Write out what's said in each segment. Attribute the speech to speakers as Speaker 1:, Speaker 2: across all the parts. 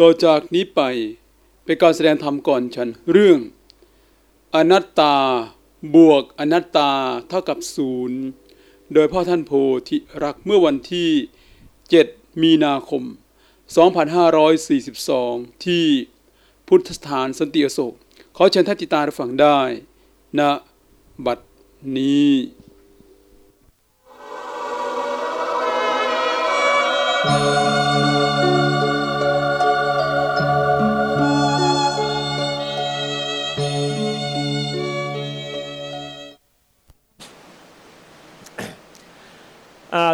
Speaker 1: ต่อจากนี้ไปเป็นการแสดงธรรมก่อนฉันเรื่อง อนัตตาบวกอนัตตาเท่ากับศูนย์โดยพ่อท่านโพธิรักเมื่อวันที่ 7 มีนาคม 2542 ที่พุทธสถานสันติอโศกขอเชิญท่านติตารับฟังได้ณบัดนี้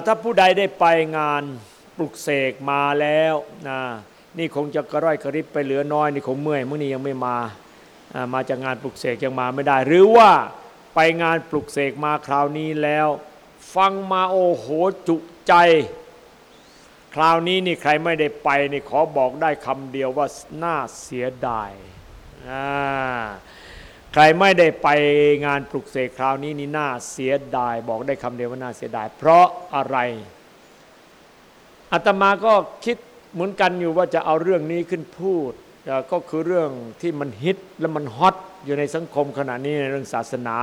Speaker 2: ถ้าผู้ใดได้ไปงานปลุกเสกมาแล้วนะนี่คงจะกระร่อยกระริบไปเหลือน้อยนี่คงเมื่อยมื่อนี้ยังไม่มามาจากงานปลุกเสกยังมาไม่ได้ หรือว่าไปงานปลุกเสกมาคราวนี้แล้ว ฟังมาโอโหจุใจ คราวนี้นี่ใครไม่ได้ไปนี่ขอบอกได้คำเดียวว่าน่าเสียดายอ่า ใครไม่ได้ไปงานปลุกเสกคราวนี้นี่น่าเสียดาย บอกได้คำเดียวว่าน่าเสียดาย เพราะอะไรอาตมาก็คิดเหมือนกันอยู่ว่าจะเอาเรื่องนี้ขึ้นพูด ก็คือเรื่องที่มันฮิตและมันฮอตอยู่ในสังคมขณะนี้ในเรื่องศาสนา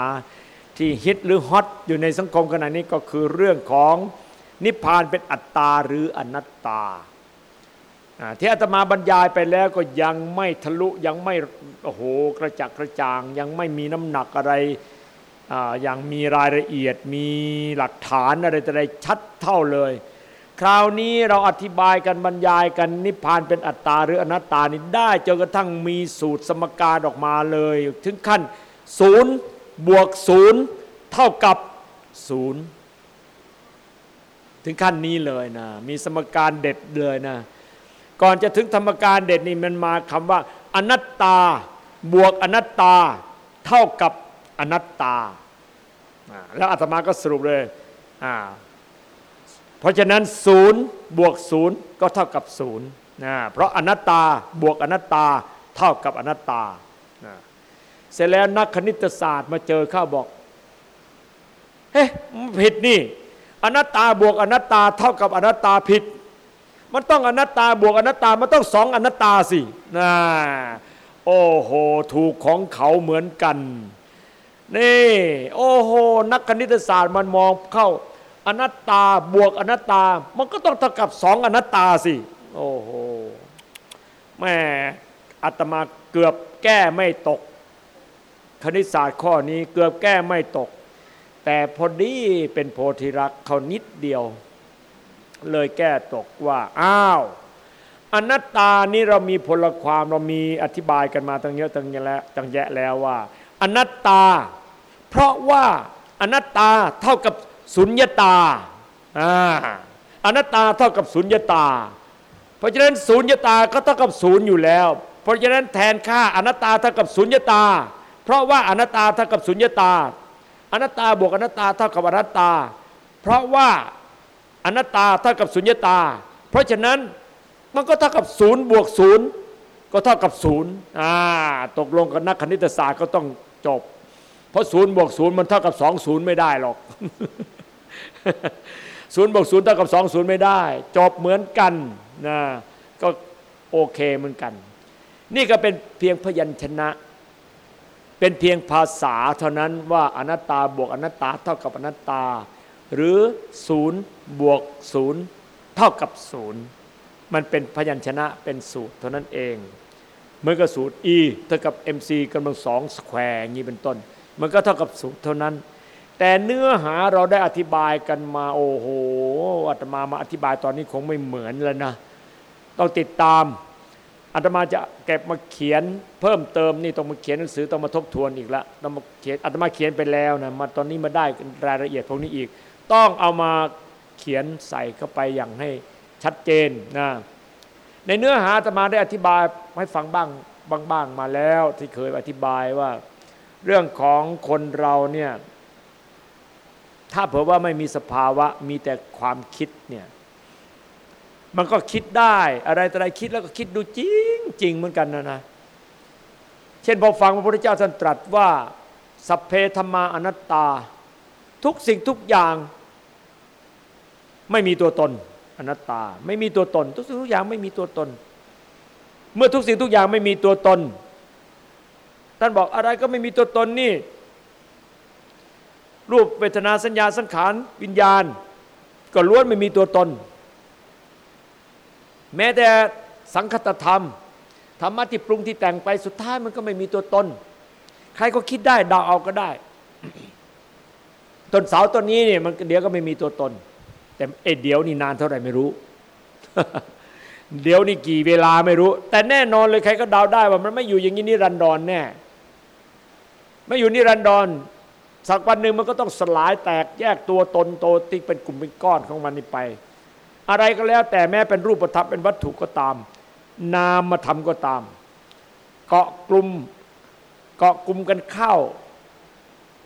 Speaker 2: ที่ฮิตหรือฮอตอยู่ในสังคมขณะนี้ก็คือเรื่องของนิพพานเป็นอัตตาหรืออนัตตา ที่อาตมาบรรยายไปแล้วก็ยังไม่ทะลุยังไม่โอ้โหกระจักกระจ่าง ยังไม่มีน้ำหนักอะไรอย่างมีรายละเอียดมีหลักฐานอะไรแต่ใดชัดเท่าเลย คราวนี้เราอธิบายกันบรรยายกันนิพพานเป็นอัตตาหรืออนัตตานี่ได้จนกระทั่งมีสูตรสมการออกมาเลย ถึงขั้นศูนย์บวกศูนย์เท่ากับศูนย์ถึงขั้นนี้เลยนะมีสมการเด็ดเลยนะ ก่อนจะถึงธรรมการเด็ดนี่มันมาคำว่า อนัตตา บวกอนัตตา เท่ากับอนัตตา แล้วอาตมาก็สรุปเลย เพราะฉะนั้นศูนย์บวกศูนย์ก็เท่ากับศูนย์เพราะอนัตตาบวกอนัตตาเท่ากับอนัตตา เสร็จแล้วนักคณิตศาสตร์มาเจอเข้าบอก เฮ้มันผิดนี่ อนัตตาบวกอนัตตาเท่ากับอนัตตาผิด มันต้องอนัตตาบวกอนัตตา มันต้องสองอนัตตาสินะโอ้โห ถูกของเขาเหมือนกัน นี่ โอ้โห นักคณิตศาสตร์มันมองเข้าอนัตตาบวกอนัตตา มันก็ต้องเท่ากับสองอนัตตาสิ โอ้โห แม่อาตมาเกือบแก้ไม่ตก คณิตศาสตร์ข้อนี้เกือบแก้ไม่ตก แต่พอดีเป็นโพธิรักเขานิดเดียว เลยแก้ตกว่าอ้าวอนัตตานี่เรามีพลความเรามีอธิบายกันมาตั้งเยอะตั้งแยะแล้วตั้งแยะแล้วว่า อนัตตา เพราะว่าอนัตตาเท่ากับสุญญตาอ่านัตตาเท่ากับสุญญตา เพราะฉะนั้นสุญญตาก็เท่ากับศูนย์อยู่แล้ว เพราะฉะนั้นแทนค่าอนัตตาเท่ากับสุญญตา เพราะว่าอนัตตาเท่ากับสุญญตา อนัตตาบวกอนัตตาเท่ากับอนัตตา เพราะว่า อนัตตาเท่ากับสุญญตา เพราะฉะนั้นมันก็เท่ากับศูนย์บวกศูนย์ก็เท่ากับศูนย์อ่าตกลงกับนักคณิตศาสตร์ก็ต้องจบ เพราะศูนย์บวกศูนย์มันเท่ากับสองศูนย์ไม่ได้หรอกศูนย์บวกศูนย์เท่ากับสองศูนย์ไม่ได้ จบเหมือนกันนะก็โอเคเหมือนกัน นี่ก็เป็นเพียงพยัญชนะ เป็นเพียงภาษาเท่านั้นว่าอนัตตาบวกอนัตตาเท่ากับอนัตตา หรือศูนย์บวกศูนย์เท่ากับศูนย์มันเป็นพยัญชนะเป็นสูตรเท่านั้นเองเหมือนกับสูตร e เท่ากับ mc กำลังสองสแควร์นี้เป็นต้น มันก็เท่ากับสูตรเท่านั้น แต่เนื้อหาเราได้อธิบายกันมาโอ้โหอาตมามาอธิบายตอนนี้คงไม่เหมือนแล้วนะ ต้องติดตามอาตมาจะเก็บมาเขียนเพิ่มเติมนี่ต้องมาเขียนหนังสือต้องมาทบทวนอีกละต้องมาเขียนอาตมาเขียนไปแล้วนะมาตอนนี้มาได้รายละเอียดพวกนี้อีก ต้องเอามาเขียนใส่เข้าไปอย่างให้ชัดเจนนะในเนื้อหาอาตมาได้อธิบายให้ฟังบ้างบ้างๆมาแล้วที่เคยอธิบายว่า เรื่องของคนเราเนี่ยถ้าเผื่อว่าไม่มีสภาวะมีแต่ความคิดเนี่ยมันก็คิดได้อะไรแต่อะไรคิดแล้วก็คิดดูจริงจริงเหมือนกันนะนะเช่นพอฟังพระพุทธเจ้าท่านตรัสว่าสัพเพธรรมาอนัตตา ทุกสิ่งทุกอย่าง ไม่มีตัวตนอนัตตา ไม่มีตัวตน ทุกสิ่งทุกอย่างไม่มีตัวตน เมื่อทุกสิ่งทุกอย่างไม่มีตัวตน ท่านบอกอะไรก็ไม่มีตัวตนนี่ รูปเวทนาสัญญาสังขารวิญญาณ ก็ล้วนไม่มีตัวตน แม้แต่สังคตธรรมธรรมะที่ปรุงที่แต่งไปสุดท้ายมันก็ไม่มีตัวตน ใครก็คิดได้เดาเอาก็ได้ต้นเสาต้นนี้เนี่ยมันเดี๋ยวก็ไม่มีตัวตน แต่เอเดี๋ยวนี่นานเท่าไหร่ไม่รู้ เดี๋ยวนี่กี่เวลาไม่รู้ แต่แน่นอนเลยใครก็เดาได้ว่ามันไม่อยู่อย่างนี้นิรันดรแน่ไม่อยู่นิรันดรสักวันหนึ่งมันก็ต้องสลายแตกแยกตัวตนโตติ๊กเป็นกลุ่มเป็นก้อนของมันนี่ไป อะไรก็แล้วแต่แม้เป็นรูปธรรมเป็นวัตถุก็ตาม นามมาทำก็ตาม เกาะกลุ่มเกาะกลุ่มกันเข้า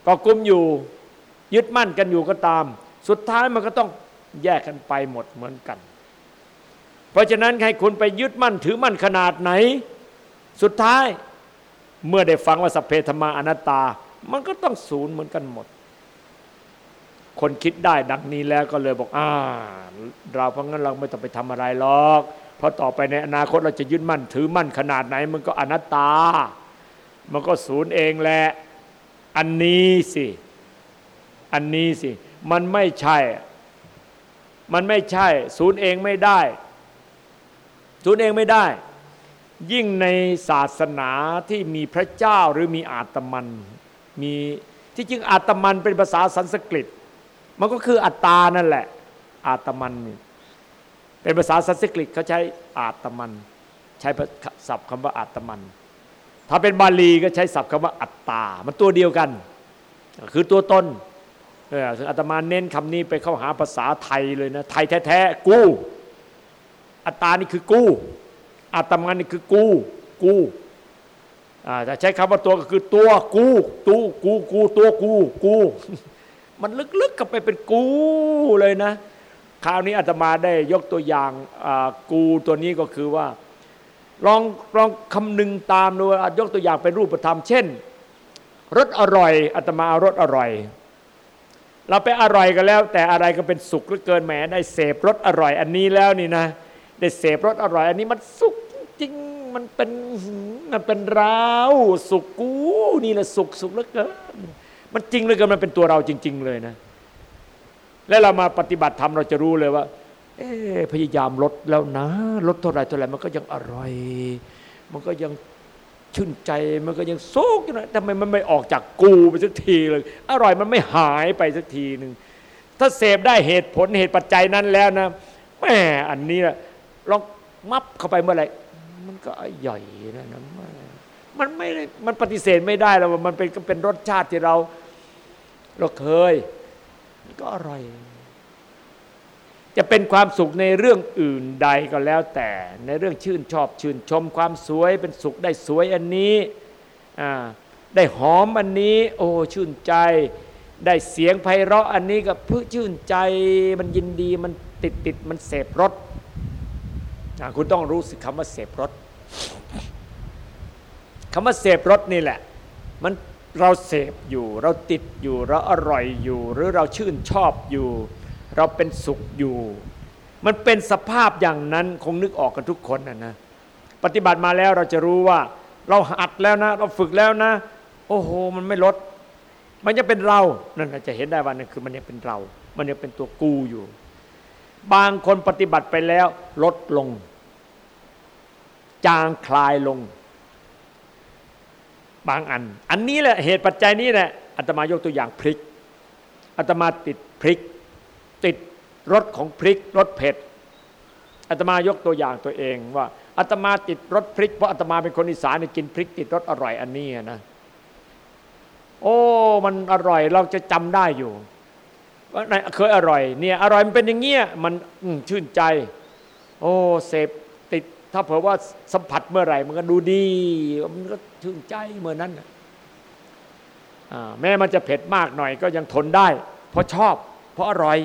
Speaker 2: เกาะกลุ่มอยู่ยึดมั่นกันอยู่ก็ตาม สุดท้ายมันก็ต้อง แยกกันไปหมดเหมือนกัน เพราะฉะนั้นให้คุณไปยึดมั่นถือมั่นขนาดไหน สุดท้ายเมื่อได้ฟังว่าสัพเพธรรมาอนัตตา มันก็ต้องศูนย์เหมือนกันหมด คนคิดได้ดังนี้แล้วก็เลยบอกอ่าเราเพราะงั้นเราไม่ต้องไปทำอะไรหรอกเพราะต่อไปในอนาคตเราจะยึดมั่นถือมั่นขนาดไหน มันก็อนัตตา มันก็ศูนย์เองแหละอันนี้สิ อันนี้สิ มันไม่ใช่ มันไม่ใช่ ศูนย์เองไม่ได้ ศูนย์เองไม่ได้ ยิ่งในศาสนาที่มีพระเจ้าหรือมีอาตมันมีที่จริงอาตมันเป็นภาษาสันสกฤต มันก็คืออัตตานั่นแหละ อาตมันเป็นภาษาสันสกฤตเขาใช้อาตมัน ใช้ศัพท์คำว่าอาตมัน ถ้าเป็นบาลีก็ใช้ศัพท์คำว่าอัตตา มันตัวเดียวกัน คือตัวตน อาตมาเน้นคำนี้ไปเข้าหาภาษาไทยเลยนะไทยแท้ๆกู้อัตตานี่คือกู้อาตมานี่คือกู้กูจะใช้คำว่าตัวก็คือตัวกู้ตูกูกูตัวกู้กู้มันลึกๆกับไปเป็นกู้เลยนะ คราวนี้อาตมาได้ยกตัวอย่างกูตัวนี้ก็คือว่า ลองลองคำนึงตามดูยกตัวอย่างเป็นรูปธรรม เช่นรสอร่อยอาตมาเอารสอร่อย เราไปอร่อยกันแล้ว แต่อะไรก็เป็นสุขเหลือเกินแหมได้เสพรสอร่อยอันนี้แล้วนี่นะได้เสพรสอร่อย อันนี้มันสุขจริงมันเป็นมันเป็นเราสุขกูนี่แหละสุขสุขเหลือเกินมันจริงเลยกันมันเป็นตัวเราจริง ๆ เลยนะ แล้วเรามาปฏิบัติธรรมเราจะรู้เลยว่า เอพยายามลดแล้วนะลดเท่าไรเท่าไรมันก็ยังอร่อย มันก็ยัง ชื่นใจมันก็ยังสุขอยู่นะทำไมมันไม่ออกจากกูไปสักทีเลย อร่อยมันไม่หายไปสักทีหนึ่งถ้าเสพได้เหตุผลเหตุปัจจัยนั้นแล้วนะแม่อันนี้นะลองมับเข้าไปเมื่อไหร่มันก็ใหญ่นะนะมันไม่มันปฏิเสธไม่ได้แล้วว่ามันเป็นเป็นรสชาติที่เรา เราเคยก็อร่อย จะเป็นความสุขในเรื่องอื่นใดก็แล้วแต่ ในเรื่องชื่นชอบชื่นชมความสวยเป็นสุขได้สวยอันนี้ได้หอมอันนี้ โอ้ชื่นใจ ได้เสียงไพเราะอันนี้ก็เพื่อชื่นใจมันยินดีมันติดติดมันเสพรสคุณต้องรู้สึกคำว่าเสพรสคำว่าเสพรสนี่แหละ มันเราเสพอยู่ เราติดอยู่เราอร่อยอยู่ หรือเราชื่นชอบอยู่ เราเป็นสุขอยู่ มันเป็นสภาพอย่างนั้นคงนึกออกกันทุกคนนะนะปฏิบัติมาแล้วเราจะรู้ว่า เราหัดแล้วนะ เราฝึกแล้วนะ โอ้โห มันไม่ลด มันจะเป็นเรานั่นจะเห็นได้ว่านั่นคือมันยังเป็นเรา มันยังเป็นตัวกูอยู่ บางคนปฏิบัติไปแล้วลดลง จางคลายลง บางอัน อันนี้แหละเหตุปัจจัยนี้แหละอาตมายกตัวอย่างพริกอาตมาติดพริก ติดรสของพริกรสเผ็ดอาตมายกตัวอย่างตัวเองว่าอาตมาติดรสพริกเพราะอาตมาเป็นคนอีสานกินพริกติดรสอร่อยอันนี้นะโอ้มันอร่อยเราจะจำได้อยู่ว่าเคยอร่อยเนี่ยอร่อยมันเป็นอย่างเงี้ยมันชื่นใจ โอ้เสพติดถ้าเผื่อว่าสัมผัสเมื่อไหร่ มันก็ดูดีมันก็ชื่นใจเมื่อนั้นแม้มันจะเผ็ดมากหน่อยก็ยังทนได้ เพราะชอบ เพราะอร่อย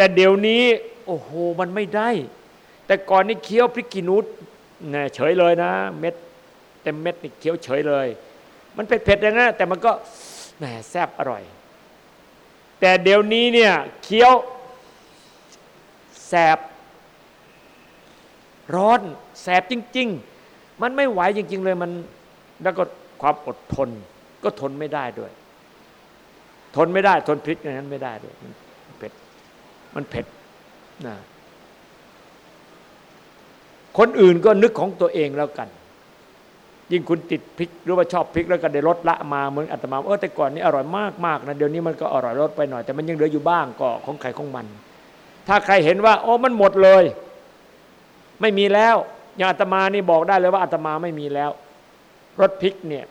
Speaker 2: แต่เดี๋ยวนี้ โอ้โหมันไม่ได้ แต่ก่อนนี่เคี้ยวพริกกีนูดเนี่ยเฉยเลยนะ เม็ดเต็มเม็ดนี่เคี้ยวเฉยเลย มันเผ็ดๆอย่างนั้นแต่มันก็แหมแซ่บอร่อย แต่เดี๋ยวนี้เนี่ยเคี้ยวแสบร้อนแสบจริง ๆ มันไม่ไหวจริง ๆ เลยมันแล้วก็ความอดทน ก็ทนไม่ได้ด้วย ทนไม่ได้ทนพริกอย่างนั้นไม่ได้ด้วย มันเผ็ดนะคนอื่นก็นึกของตัวเองแล้วกัน ยิ่งคุณติดพริกหรือว่าชอบพริกแล้วก็ได้ลดละมาเหมือนอาตมาเออแต่ก่อนนี้อร่อยมากมากนะเดี๋ยวนี้มันก็อร่อยลดไปหน่อยแต่มันยังเหลืออยู่บ้างก็ของใครของมัน ถ้าใครเห็นว่าโอ้มันหมดเลย ไม่มีแล้วอย่างอาตมานี่บอกได้เลยว่าอาตมาไม่มีแล้วรสพริกเนี่ย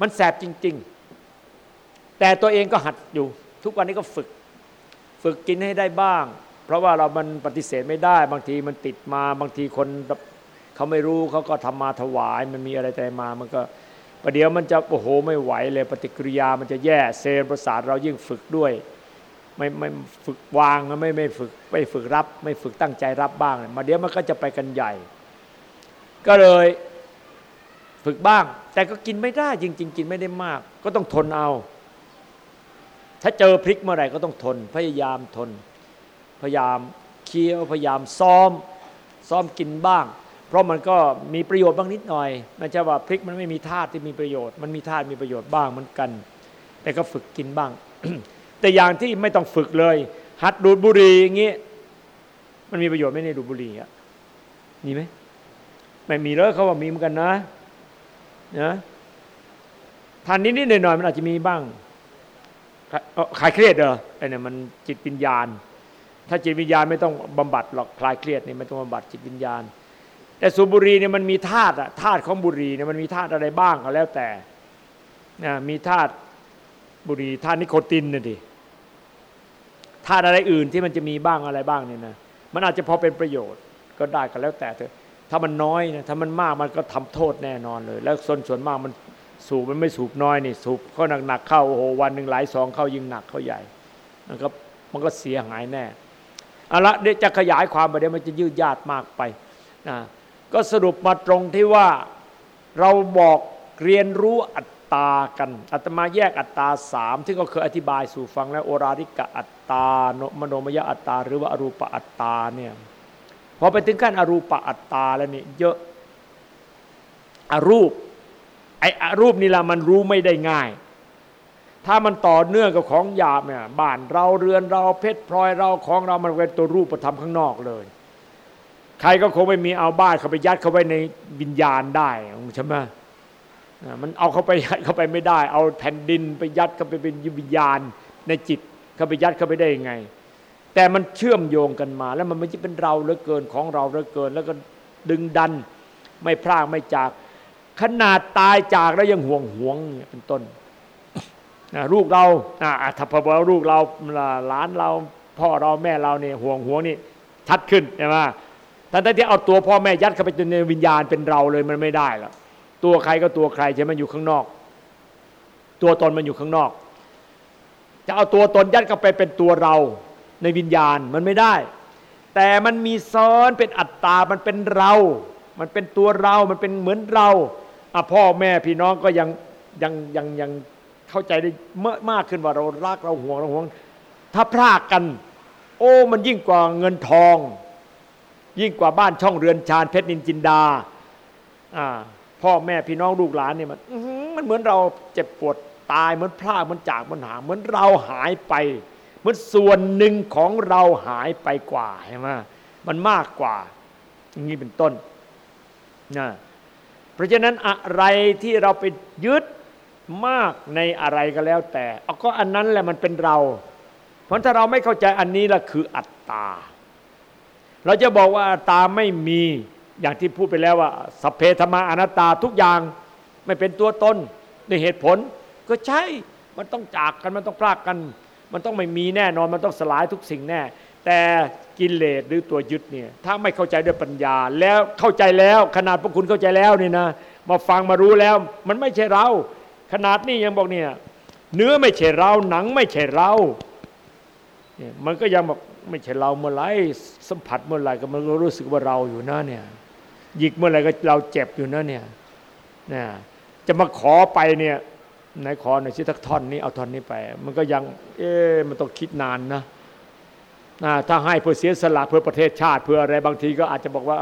Speaker 2: มันแสบจริง ๆ แต่ตัวเองก็หัดอยู่ ทุกวันนี้ก็ฝึก ฝึกกินให้ได้บ้าง เพราะว่าเรามันปฏิเสธไม่ได้ บางทีมันติดมาบางทีคนเขาไม่รู้เขาก็ทำมาถวาย มันมีอะไรแต่มามันก็ประเดี๋ยวมันจะโอ้โหไม่ไหวเลยปฏิกิริยามันจะแย่เซลล์ประสาทเรายิ่งฝึกด้วยไม่ไม่ฝึกวางไม่ไม่ฝึกไม่ฝึกรับ ไม่ฝึกตั้งใจรับบ้างมาเดี๋ยวมันก็จะไปกันใหญ่ ก็เลยฝึกบ้าง แต่ก็กินไม่ได้จริง ๆ กินไม่ได้มาก ก็ต้องทนเอา ถ้าเจอพริกเมื่อไหร่ก็ต้องทน พยายามทน พยายามเคี้ยว พยายามซ้อม ซ้อมกินบ้าง เพราะมันก็มีประโยชน์บ้างนิดหน่อยไม่ใช่ว่าพริกมันไม่มีธาตุที่มีประโยชน์ มันมีธาตุมีประโยชน์บ้างเหมือนกัน แต่ก็ฝึกกินบ้าง แต่อย่างที่ไม่ต้องฝึกเลย หัดดูดบุหรี่อย่างนี้มันมีประโยชน์ไหมในดูดบุหรี่อะมีไหมไม่มีเลยเขาว่ามีเหมือนกันนะนะทานนิดๆหน่อยๆมันอาจจะมีบ้าง คลายเครียดเหรอไอ้นี่มันจิตวิญญาณ ถ้าจิตวิญญาณไม่ต้องบำบัดหรอกคลายเครียดนี่ไม่ต้องบำบัดจิตวิญญาณ แต่สูบบุหรี่เนี่ยมันมีธาตุอะธาตุของบุหรี่เนี่ยมันมีธาตุอะไรบ้างก็แล้วแต่นะมีธาตุบุหรี่ธาตุนิโคตินน่ะดิธาตุอะไรอื่นที่มันจะมีบ้างอะไรบ้างเนี่ยนะมันอาจจะพอเป็นประโยชน์ก็ได้ก็แล้วแต่เถอะถ้ามันน้อยนะถ้ามันมากมันก็ทำโทษแน่นอนเลย แล้วส่วนส่วนมากมัน สูบมันไม่สูบน้อยนี่สูบเข้าหนักๆเข้าโอ้โหวันหนึ่งหลายสองเข้ายิ่งหนักเข้าใหญ่มันก็มันก็เสียหายแน่เอาละเดี๋ยวจะขยายความไปเดี๋ยวมันจะยืดยาดมากไปนะก็สรุปมาตรงที่ว่าเราบอกเรียนรู้อัตตากันอัตมาแยกอัตตาสามที่ก็เคยอธิบายสู่ฟังแล้วโอราริกะอัตตามโนมยอัตตา หรือว่าอรูปอัตตาเนี่ยพอไปถึงขั้นอรูปอัตตาแล้วนี่เยอะอรูป ไอ้อรูปนี่ละมันรู้ไม่ได้ง่าย ถ้ามันต่อเนื่องกับของหยาบเนี่ยบ้านเราเรือนเราเพชรพลอยเราของเรามันเป็นตัวรูปประทับข้างนอกเลย ใครก็คงไม่มีเอาบ้านเขาไปยัดเข้าไปในวิญญาณได้ใช่ไหมมันเอาเข้าไปยัดเข้าไปไม่ได้ เอาแผ่นดินไปยัดเข้าไปเป็นวิญญาณในจิตเข้าไปยัดเข้าไปได้ยังไง แต่มันเชื่อมโยงกันมา แล้วมันไม่ใช่เป็นเราเหลือเกินของเราเหลือเกิน แล้วก็ดึงดันไม่พลากไม่จาก ขนาดตายจากแล้วยังห่วงห่วงเป็นต้นลูกเราถ้าพอว่าลูกเราหลานเรา พ่อเราแม่เราเนี่ยห่วงห่วงนี่ชัดขึ้นใช่ไหมแต่ถ้าที่เอาตัวพ่อแม่ยัดเข้าไปในวิญญาณเป็นเราเลยมันไม่ได้หรอกตัวใครก็ตัวใครใช่ไหมอยู่ข้างนอก ตัวตนมันอยู่ข้างนอก จะเอาตัวตนยัดเข้าไปเป็นตัวเราในวิญญาณมันไม่ได้ แต่มันมีซ้อนเป็นอัตตา มันเป็นเรา มันเป็นตัวเรา มันเป็นเหมือนเรา พ่อแม่พี่น้องก็ยังยังยังยังเข้าใจได้เมื่อมากขึ้นว่าเรารักเราห่วงเราห่วง ถ้าพรากกัน โอ้มันยิ่งกว่าเงินทอง ยิ่งกว่าบ้านช่องเรือนชานเพชรนินจินดาอ่าพ่อแม่พี่น้องลูกหลานเนี่ยมันมันเหมือนเราเจ็บปวดตายเหมือนพลาดเหมือนจากมันหาเหมือนเราหายไปเหมันส่วนหนึ่งของเราหายไปกว่าใช่ไหมมันมากกว่าอย่างนี้เป็นต้นนะ ราะฉะนั้นอะไรที่เราไปยึดมากในอะไรก็แล้วแต่เอาก็อันนั้นแหละมันเป็นเรา เพราะถ้าเราไม่เข้าใจอันนี้ละคืออัตตา เราจะบอกว่าอัตตาไม่มีอย่างที่พูดไปแล้วว่าสัพเพธรรมาอนัตตาทุกอย่างไม่เป็นตัวตนในเหตุผล ก็ใช่ มันต้องจากกันมันต้องพลากกัน มันต้องไม่มีแน่นอน มันต้องสลายทุกสิ่งแน่ แต่กิเลสหรือตัวยึดเนี่ยถ้าไม่เข้าใจด้วยปัญญา แล้วเข้าใจแล้ว ขนาดพวกคุณเข้าใจแล้วนี่นะมาฟังมารู้แล้ว มันไม่ใช่เรา ขนาดนี้ยังบอกเนี่ยเนื้อไม่ใช่เราหนังไม่ใช่เราเนี่ยมันก็ยังบอกไม่ใช่เราเมื่อไรสัมผัสเมื่อไรก็มันรู้สึกว่าเราอยู่นะเนี่ยหยิกเมื่อไรก็เราเจ็บอยู่นะเนี่ยเนี่ยจะมาขอไปเนี่ยไหนขอหน่อยสิทักท่อนนี้เอาท่อนนี้ไป มันก็ยัง เอ๊มันต้องคิดนานนะ ถ้าให้เพื่อเสียสละเพื่อประเทศชาติ เพื่ออะไรบางทีก็อาจจะบอกว่า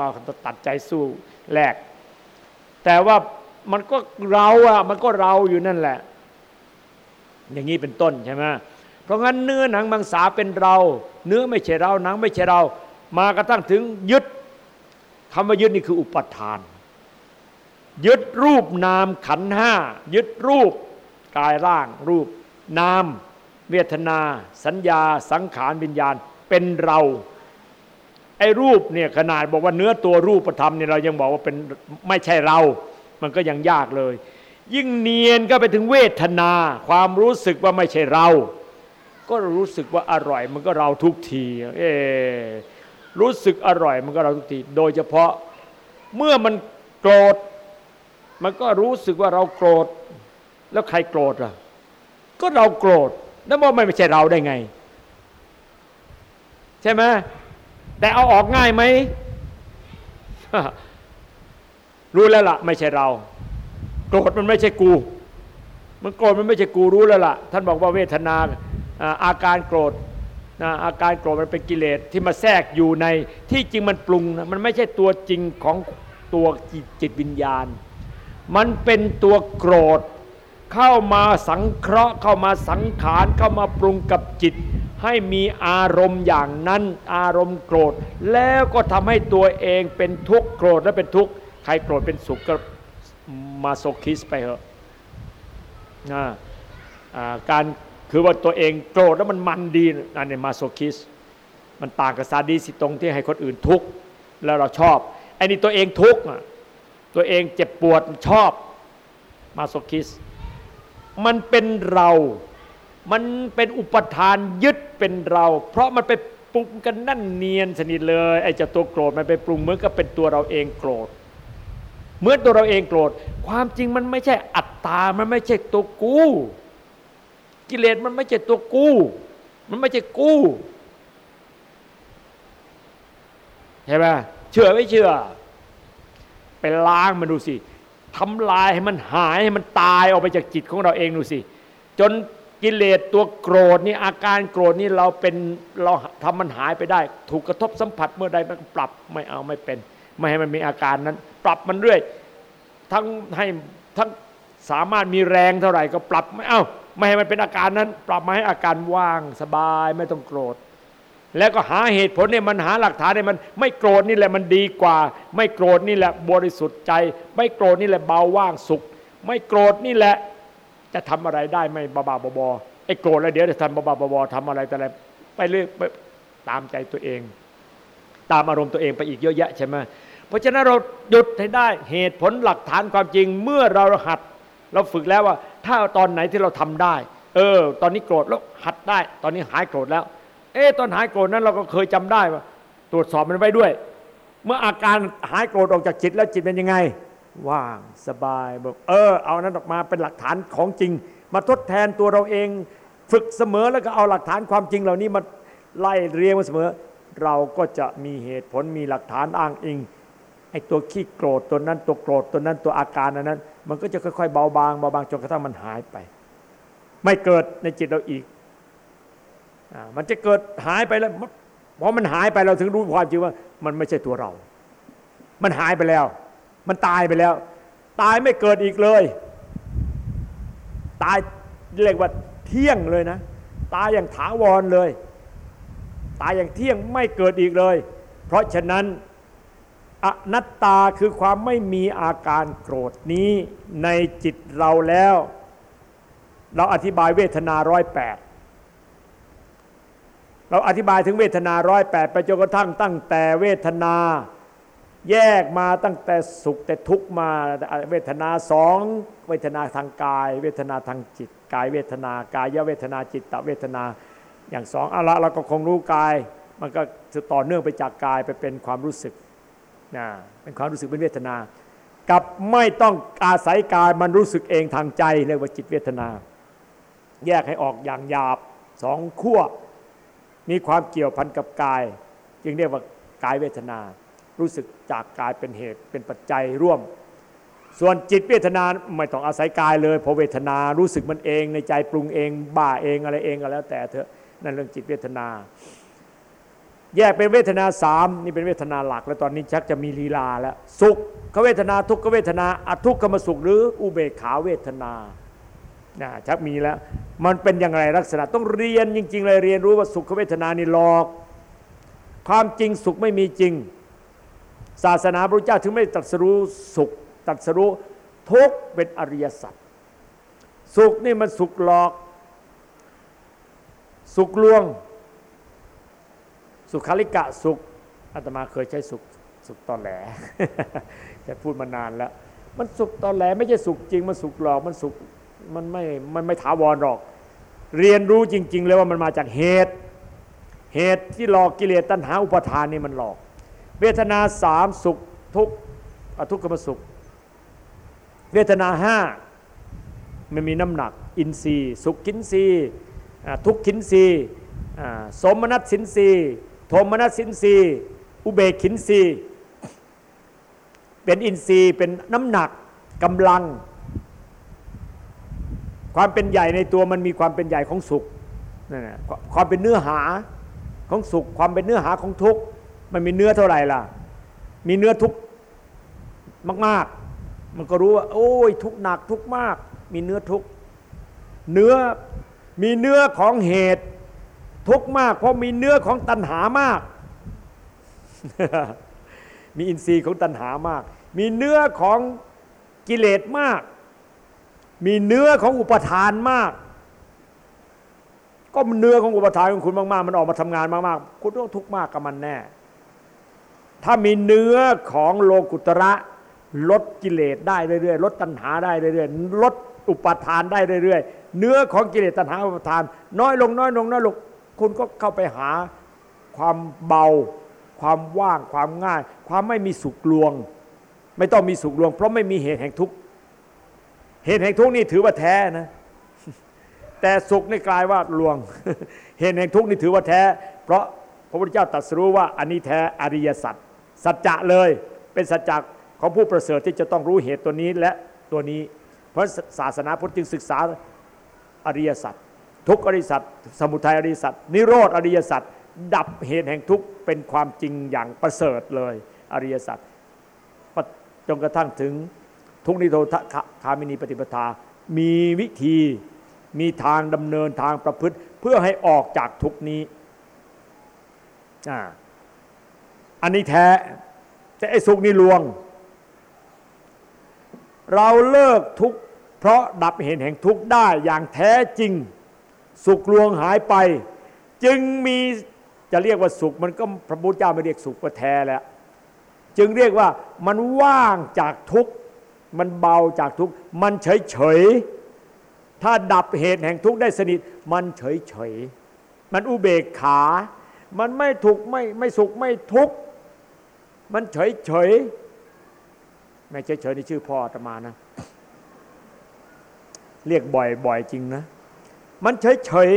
Speaker 2: ตัดใจสู้แลกแต่ว่ามันก็เราอะมันก็เราอยู่นั่นแหละ อย่างนี้เป็นต้นใช่ไหมเพราะงั้นเนื้อหนังมังสาเป็นเรา เนื้อไม่ใช่เราหนังไม่ใช่เรา มากระทั่งถึงยึดคำว่ายึดนี่คืออุปทาน ยึดรูปนามขันห้ายึดรูปกายร่าง รูป นาม เวทนา สัญญา สังขารวิญญาณ เป็นเรา ไอ้รูปเนี่ยขนาดบอกว่าเนื้อตัวรูปธรรมเนี่ยเรายังบอกว่าเป็นไม่ใช่เรา มันก็ยังยากเลย ยิ่งเนียนก็ไปถึงเวทนา ความรู้สึกว่าไม่ใช่เรา ก็รู้สึกว่าอร่อย มันก็เราทุกทีเอรู้สึกอร่อย มันก็เราทุกที โดยเฉพาะเมื่อมันโกรธ มันก็รู้สึกว่าเราโกรธ แล้วใครโกรธอะ ก็เราโกรธ แล้วว่าไม่ใช่เราได้ไง ใช่ไหมแต่เอาออกง่ายไหมรู้แล้วล่ะ ไม่ใช่เรา โกรธมันไม่ใช่กู มันโกรธมันไม่ใช่กูรู้แล้วล่ะ ท่านบอกว่าเวทนาอาการโกรธอาการโกรธมันเป็นกิเลสที่มาแทรกอยู่ในที่จริงมันปรุงนะมันไม่ใช่ตัวจริงของตัวจิตวิญญาณ มันเป็นตัวโกรธเข้ามาสังเคราะห์เข้ามาสังขารเข้ามาปรุงกับจิต ให้มีอารมณ์อย่างนั้นอารมณ์โกรธ แล้วก็ทำให้ตัวเองเป็นทุกข์โกรธและเป็นทุกข์ใครโกรธเป็นสุขก็มาโซคิสไปเหอะการคือว่าตัวเองโกรธแล้วมันมันดีอันนี้มาโซคิส มันต่างกับซาดีสิตรงที่ให้คนอื่นทุกข์แล้วเราชอบไอ้นี่ตัวเองทุกข์ตัวเองเจ็บปวดชอบมาโซคิส มันเป็นเรา มันเป็นอุปทานยึดเป็นเรา เพราะมันไปปรุงกันนั่นเนียนสนิทเลยไอ้เจ้าตัวโกรธมันไปปรุงเหมือนกับเป็นตัวเราเองโกรธเหมือนตัวเราเองโกรธ ความจริงมันไม่ใช่อัตตา มันไม่ใช่ตัวกู กิเลสมันไม่ใช่ตัวกู มันไม่ใช่กูใช่ไหมเชื่อไม่เชื่อ ไปล้างมันดูสิทำลายให้มันหายให้มันตายออกไปจากจิตของเราเองดูสิ จน กิเลสตัวโกรธนี่อาการโกรธนี่เราเป็นเราทำมันหายไปได้ ถูกกระทบสัมผัสเมื่อใดมันปรับไม่เอาไม่เป็น ไม่ให้มันมีอาการนั้น ปรับมันเรื่อย ทั้งให้ทั้งสามารถมีแรงเท่าไหร่ก็ปรับไม่เอาไม่ให้มันเป็นอาการนั้น ปรับมาให้อาการว่างสบายไม่ต้องโกรธ แล้วก็หาเหตุผลเนี่ยมันหาหลักฐานเนี่ยมันไม่โกรธนี่แหละมันดีกว่า ไม่โกรธนี่แหละบริสุทธิ์ใจ ไม่โกรธนี่แหละเบาว่างสุข ไม่โกรธนี่แหละ จะทำอะไรได้ไม่บ้าบาบอไอ้โกรธแล้วเดี๋ยวจะทำบ้าบาบอทำอะไรแต่อะไรไปเรื่อยตามใจตัวเอง ตามอารมณ์ตัวเองไปอีกเยอะแยะใช่ไหมเพราะฉะนั้นเราหยุดให้ได้เหตุผลหลักฐานความจริงเมื่อเราหัด เราฝึกแล้วว่า ถ้าตอนไหนที่เราทำได้ เออ ตอนนี้โกรธแล้วหัดได้ ตอนนี้หายโกรธแล้ว เออตอนหายโกรธนั้นเราก็เคยจำได้ว่า ตรวจสอบมันไว้ด้วย เมื่ออาการหายโกรธออกจากจิตแล้วจิตเป็นยังไง ว่างสบายบอกเออ เอานั้นออกมาเป็นหลักฐานของจริง มาทดแทนตัวเราเอง ฝึกเสมอแล้วก็เอาหลักฐานความจริงเหล่านี้มาไล่เรียงมาเสมอ เราก็จะมีเหตุผลมีหลักฐานอ้างอิงไอ้ตัวขี้โกรธตัวนั้นตัวโกรธตัวนั้นตัวอาการนั้น มันก็จะค่อยๆเบาบางเบาบางจนกระทั่งมันหายไป ไม่เกิดในจิตเราอีกมันจะเกิดหายไปแล้วพอมันหายไปเราถึงรู้ความจริงว่า มันไม่ใช่ตัวเรา มันหายไปแล้ว มันตายไปแล้ว ตายไม่เกิดอีกเลย ตายเรียกว่าเที่ยงเลยนะ ตายอย่างถาวรเลย ตายอย่างเที่ยงไม่เกิดอีกเลย เพราะฉะนั้นอนัตตาคือความไม่มีอาการโกรธนี้ในจิตเราแล้ว เราอธิบายเวทนาร้อยแปดเราอธิบายถึงเวทนาร้อยแปดไปจนกระทั่งตั้งแต่เวทนา แยกมาตั้งแต่สุขแต่ทุกมาเวทนาสองเวทนาทางกาย เวทนาทางจิต กายเวทนากายเวทนาจิตตเวทนาอย่างสองอะละเราก็คงรู้กาย มันก็จะต่อเนื่องไปจากกายไปเป็นความรู้สึกนะเป็นความรู้สึกเป็นเวทนา กับไม่ต้องอาศัยกายมันรู้สึกเองทางใจเรียกว่าจิตเวทนา แยกให้ออกอย่างหยาบสองขั้วมีความเกี่ยวพันกับกาย จึงเรียกว่ากายเวทนา รู้สึกจากกายเป็นเหตุเป็นปัจจัยร่วม ส่วนจิตเวทนาไม่ต้องอาศัยกายเลยพอเวทนารู้สึกมันเอง ในใจปรุงเองบ้าเองอะไรเองก็แล้ว แต่เถอะนั่นเรื่องจิตเวทนา แยกเป็นเวทนาสามนี่เป็นเวทนาหลัก แล้วตอนนี้ชักจะมีลีลาแล้ว สุขกเวทนาทุกขเวทนาอทุกขมสุขหรืออุเบกขาเวทนานะชักมีแล้ว มันเป็นอย่างไรลักษณะต้องเรียนจริง ๆ เลยเรียนรู้ว่าสุขเวทนานี่หลอก ความจริงสุขไม่มีจริง ศาสนาพระเจ้าถึงไม่ตรัสรู้สุขตรัสรู้ทุกเป็นอริยสัจสุขนี่มันสุขหลอก สุขลวง สุขาริกะสุขอาตมาเคยใช้สุขสุขตอนแหลจะพูดมานานแล้ว มันสุขตอนแหลไม่ใช่สุขจริง มันสุขหลอกมันสุขมันไม่มันไม่ถาวรหรอก เรียนรู้จริง ๆ เลยว่ามันมาจากเหตุ เหตุที่หลอกกิเลสตัณหาอุปทานนี่มันหลอก เวทนาสามสุขทุกอทุกขมสุข เวทนาห้ามันมีน้ำหนัก อินทรีย์สุขกินทรีย์ทุกขินทรีย์สมนัตสินทรีย์โทมนัสสินทรีย์อุเบกขินทรีย์เป็นอินทรีย์เป็นน้ำหนักกำลัง ความเป็นใหญ่ในตัวมันมีความเป็นใหญ่ของสุขนั่นแหละความเป็นเนื้อหาของสุข ความเป็นเนื้อหาของทุกข์ มันมีเนื้อเท่าไหร่ล่ะ มีเนื้อทุกมาก ๆ มันก็รู้ว่า โอ้ย ทุกหนักทุกมาก มีเนื้อทุกเนื้อมีเนื้อของเหตุทุกมาก เพราะมีเนื้อของตัณหามาก มีอินทรีย์ของตัณหามาก มีเนื้อของกิเลสมาก มีเนื้อของอุปทานมาก ก็เนื้อของอุปทานของคุณมากๆ มันออกมาทำงานมากๆ คุณต้องทุกข์มากกับมันแน่ ถ้ามีเนื้อของโลกุตระ ลดกิเลสได้เรื่อยๆลดตัณหาได้เรื่อยๆลดอุปทานได้เรื่อยๆเนื้อของกิเลสตัณหาอุปทาน น้อยลงน้อยลงน้อยลงคุณก็เข้าไปหาความเบา ความว่างความง่าย ความไม่มีสุขลวง ไม่ต้องมีสุขลวง เพราะไม่มีเหตุแห่งทุกข์เหตุแห่งทุกข์นี่ถือว่าแท้นะ แต่สุขนี่กลายว่าลวง เหตุแห่งทุกข์นี่ถือว่าแท้ เพราะพระพุทธเจ้าตรัสรู้ว่าอันนี้แท้อริยสัจ สัจจะเลยเป็นสัจจะของผู้ประเสริฐที่จะต้องรู้เหตุตัวนี้และตัวนี้ เพราะศาสนาพุทธจึงศึกษาอริยสัจทุกอริยสัตสมุทัยอริยสัตนิโรธอริยสัตดับเหตุแห่งทุกเป็นความจริงอย่างประเสริฐเลยอริยสัจจนกระทั่งถึงทุกนิโรธคามินีปฏิปทา มีวิธีมีทางดำเนินทางประพฤติ เพื่อให้ออกจากทุกนี้อ่า อันนี้แท้ แต่ไอ้สุขนี่ลวง เราเลิกทุกเพราะดับเหตุแห่งทุกได้อย่างแท้จริง สุขลวงหายไป จึงมีจะเรียกว่าสุขมันก็พระพุทธเจ้าไม่เรียกสุขว่าแท้แล้ว จึงเรียกว่ามันว่างจากทุกข์มันเบาจากทุกข์มันเฉยเฉยถ้าดับเหตุแห่งทุกข์ได้สนิท มันเฉยเฉยมันอุเบกขา มันไม่ทุกข์ไม่ไม่สุขไม่ทุกข์ มันเฉยเฉยไม่เฉยเฉยนี่ชื่อพ่อตมานะ เรียกบ่อยบ่อยจริงนะ มันเฉยเฉย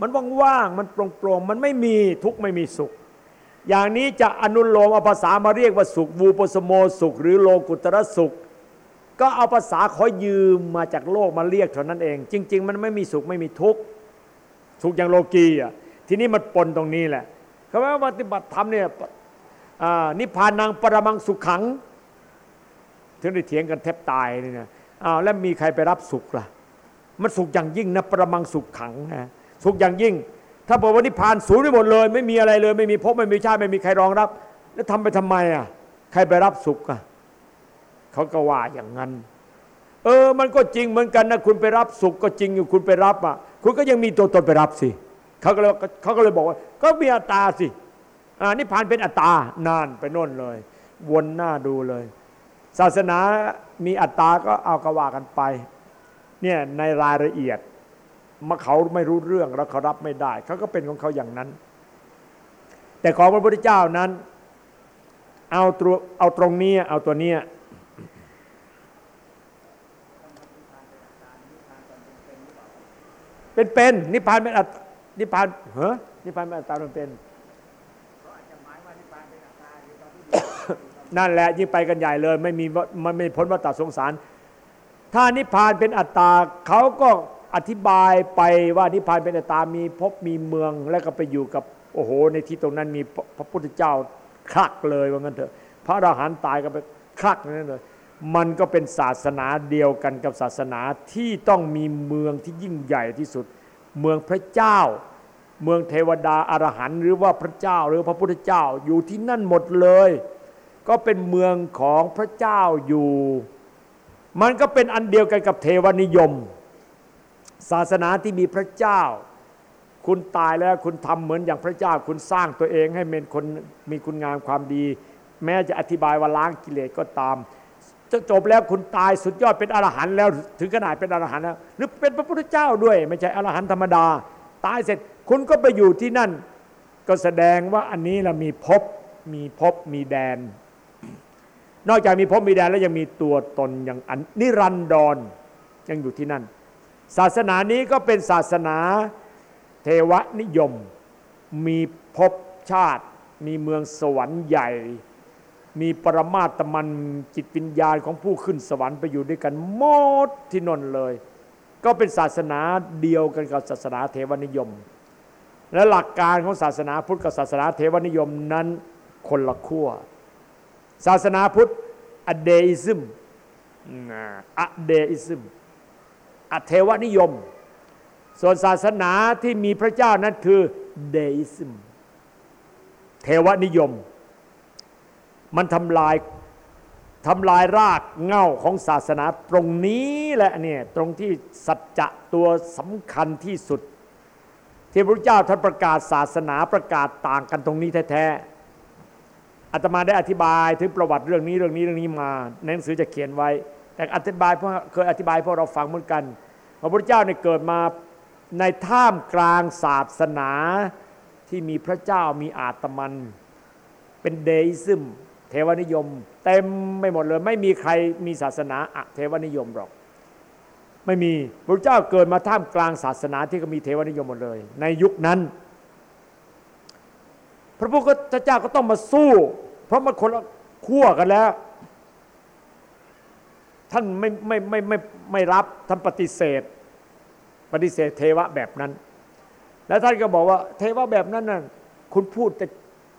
Speaker 2: มันว่างๆมันโปร่งๆมันไม่มีทุกข์ไม่มีสุข อย่างนี้จะอนุโลมเอาภาษามาเรียกว่าสุขวูปสโมสุข หรือโลกุตระสุข ก็เอาภาษาขอยืมมาจากโลกมาเรียกเท่านั้นเอง จริง ๆ มันไม่มีสุขไม่มีทุกข์สุขอย่างโลกีอะทีนี้มันปนตรงนี้แหละคำว่าปฏิบัติธรรมเนี่ย นิพพานังปรมังสุขขัง ถึงได้เถียงกันแทบตายเลยนะอ้าวแล้วมีใครไปรับสุขล่ะ มันสุขอย่างยิ่งนะประมังสุขขังนะสุขอย่างยิ่ง ถ้าบอกว่านิพพานศูนย์ไปหมดเลย ไม่มีอะไรเลย ไม่มีภพไม่มีชาติไม่มีใครรองรับ แล้วทำไปทำไมอะใครไปรับสุขอะเขาก็ว่าอย่างนั้น เออ มันก็จริงเหมือนกันนะคุณไปรับสุขก็จริงอยู่คุณไปรับอะคุณก็ยังมีตัวตนไปรับสิเขาก็เลยเขาก็เลยบอกว่า ก็มีอัตตาสิ นิพพานเป็นอัตตานานไปโน่นเลย วนหน้าดูเลย ศาสนามีอัตตาก็เอากระว่ากันไปเนี่ยในรายละเอียดมาเขาไม่รู้เรื่องแล้วเขารับไม่ได้ เขาก็เป็นของเขาอย่างนั้น แต่ของพระพุทธเจ้านั้น เอาตัวเอาตรงนี้เอาตัวเนี้ยเป็นเป็นนิพพานเป็นอัตนิพพานเฮ้นิพพานเป็นอัตตาเป็นเป็น นั่นแหละยิ่งไปกันใหญ่เลย ไม่มีมันไม่พ้นวัฏสงสาร ถ้านิพพานเป็นอัตตาเขาก็อธิบายไปว่านิพพานเป็นอัตตามีพบมีเมืองแล้วก็ไปอยู่กับโอ้โห ในที่ตรงนั้นมีพระพุทธเจ้าคลักเลยว่างั้นเถอะ พระอรหันต์ตายก็ไปคลักนั่นเลยมันก็เป็นศาสนาเดียวกันกับศาสนาที่ต้องมีเมืองที่ยิ่งใหญ่ที่สุด เมืองพระเจ้า เมืองเทวดาอารหันต์หรือว่าพระเจ้าหรือพระพุทธเจ้าอยู่ที่นั่นหมดเลย ก็เป็นเมืองของพระเจ้าอยู่ มันก็เป็นอันเดียวกันกับเทวนิยม ศาสนาที่มีพระเจ้า คุณตายแล้วคุณทำเหมือนอย่างพระเจ้า คุณสร้างตัวเองให้เป็นคนมีคุณงามความดี แม้จะอธิบายว่าล้างกิเลสก็ตามจะจบแล้วคุณตายสุดยอดเป็นอรหันต์แล้วถึงขนาดเป็นอรหันต์แล้วหรือเป็นพระพุทธเจ้าด้วย ไม่ใช่อรหันต์ธรรมดา ตายเสร็จคุณก็ไปอยู่ที่นั่น ก็แสดงว่าอันนี้เรามีภพมีภพมีแดน นอกจากมีภพมีแดนแล้วยังมีตัวตนอย่างอันนิรันดรยังอยู่ที่นั่น ศาสนานี้ก็เป็นศาสนาเทวนิยม มีภพชาติ มีเมืองสวรรค์ใหญ่ มีปรมาตมันจิตวิญญาณของผู้ขึ้นสวรรค์ไปอยู่ด้วยกันหมดที่นนเลย ก็เป็นศาสนาเดียวกันกับศาสนาเทวนิยม และหลักการของศาสนาพุทธกับศาสนาเทวนิยมนั้นคนละขั้ว ศาสนาพุทธอเดอิซึมอเดอิซึมอเทวนิยม ส่วนศาสนาที่มีพระเจ้านั้นคือเดอิซึมเทวนิยม มันทำลายทำลายรากเง่าของศาสนาตรงนี้แหละเนี่ยตรงที่สัจจะตัวสำคัญที่สุด ที่พระเจ้าท่านประกาศศาสนาประกาศต่างกันตรงนี้แท้ๆ อาตมาได้อธิบายถึงประวัติเรื่องนี้เรื่องนี้เรื่องนี้มาในหนังสือจะเขียนไว้ แต่อธิบายเพราะเคยอธิบายเพราะเราฟังเหมือนกัน พระพุทธเจ้าเนี่ยเกิดมาในท่ามกลางศาสนาที่มีพระเจ้ามีอาตมัน เป็นเดอิซึมเทวนิยม เต็มไม่หมดเลย ไม่มีใครมีศาสนาอะเทวนิยมหรอก ไม่มีพระเจ้าเกิดมาท่ามกลางศาสนาที่ก็มีเทวนิยมหมดเลย ในยุคนั้น พระพุทธเจ้าก็ต้องมาสู้ เพราะมันคนละขั้วกันแล้ว ท่านไม่ไม่ไม่ไม่ไม่รับท่านปฏิเสธ ปฏิเสธเทวะแบบนั้น แล้วท่านก็บอกว่า เทวะแบบนั้นน่ะคุณพูดแต่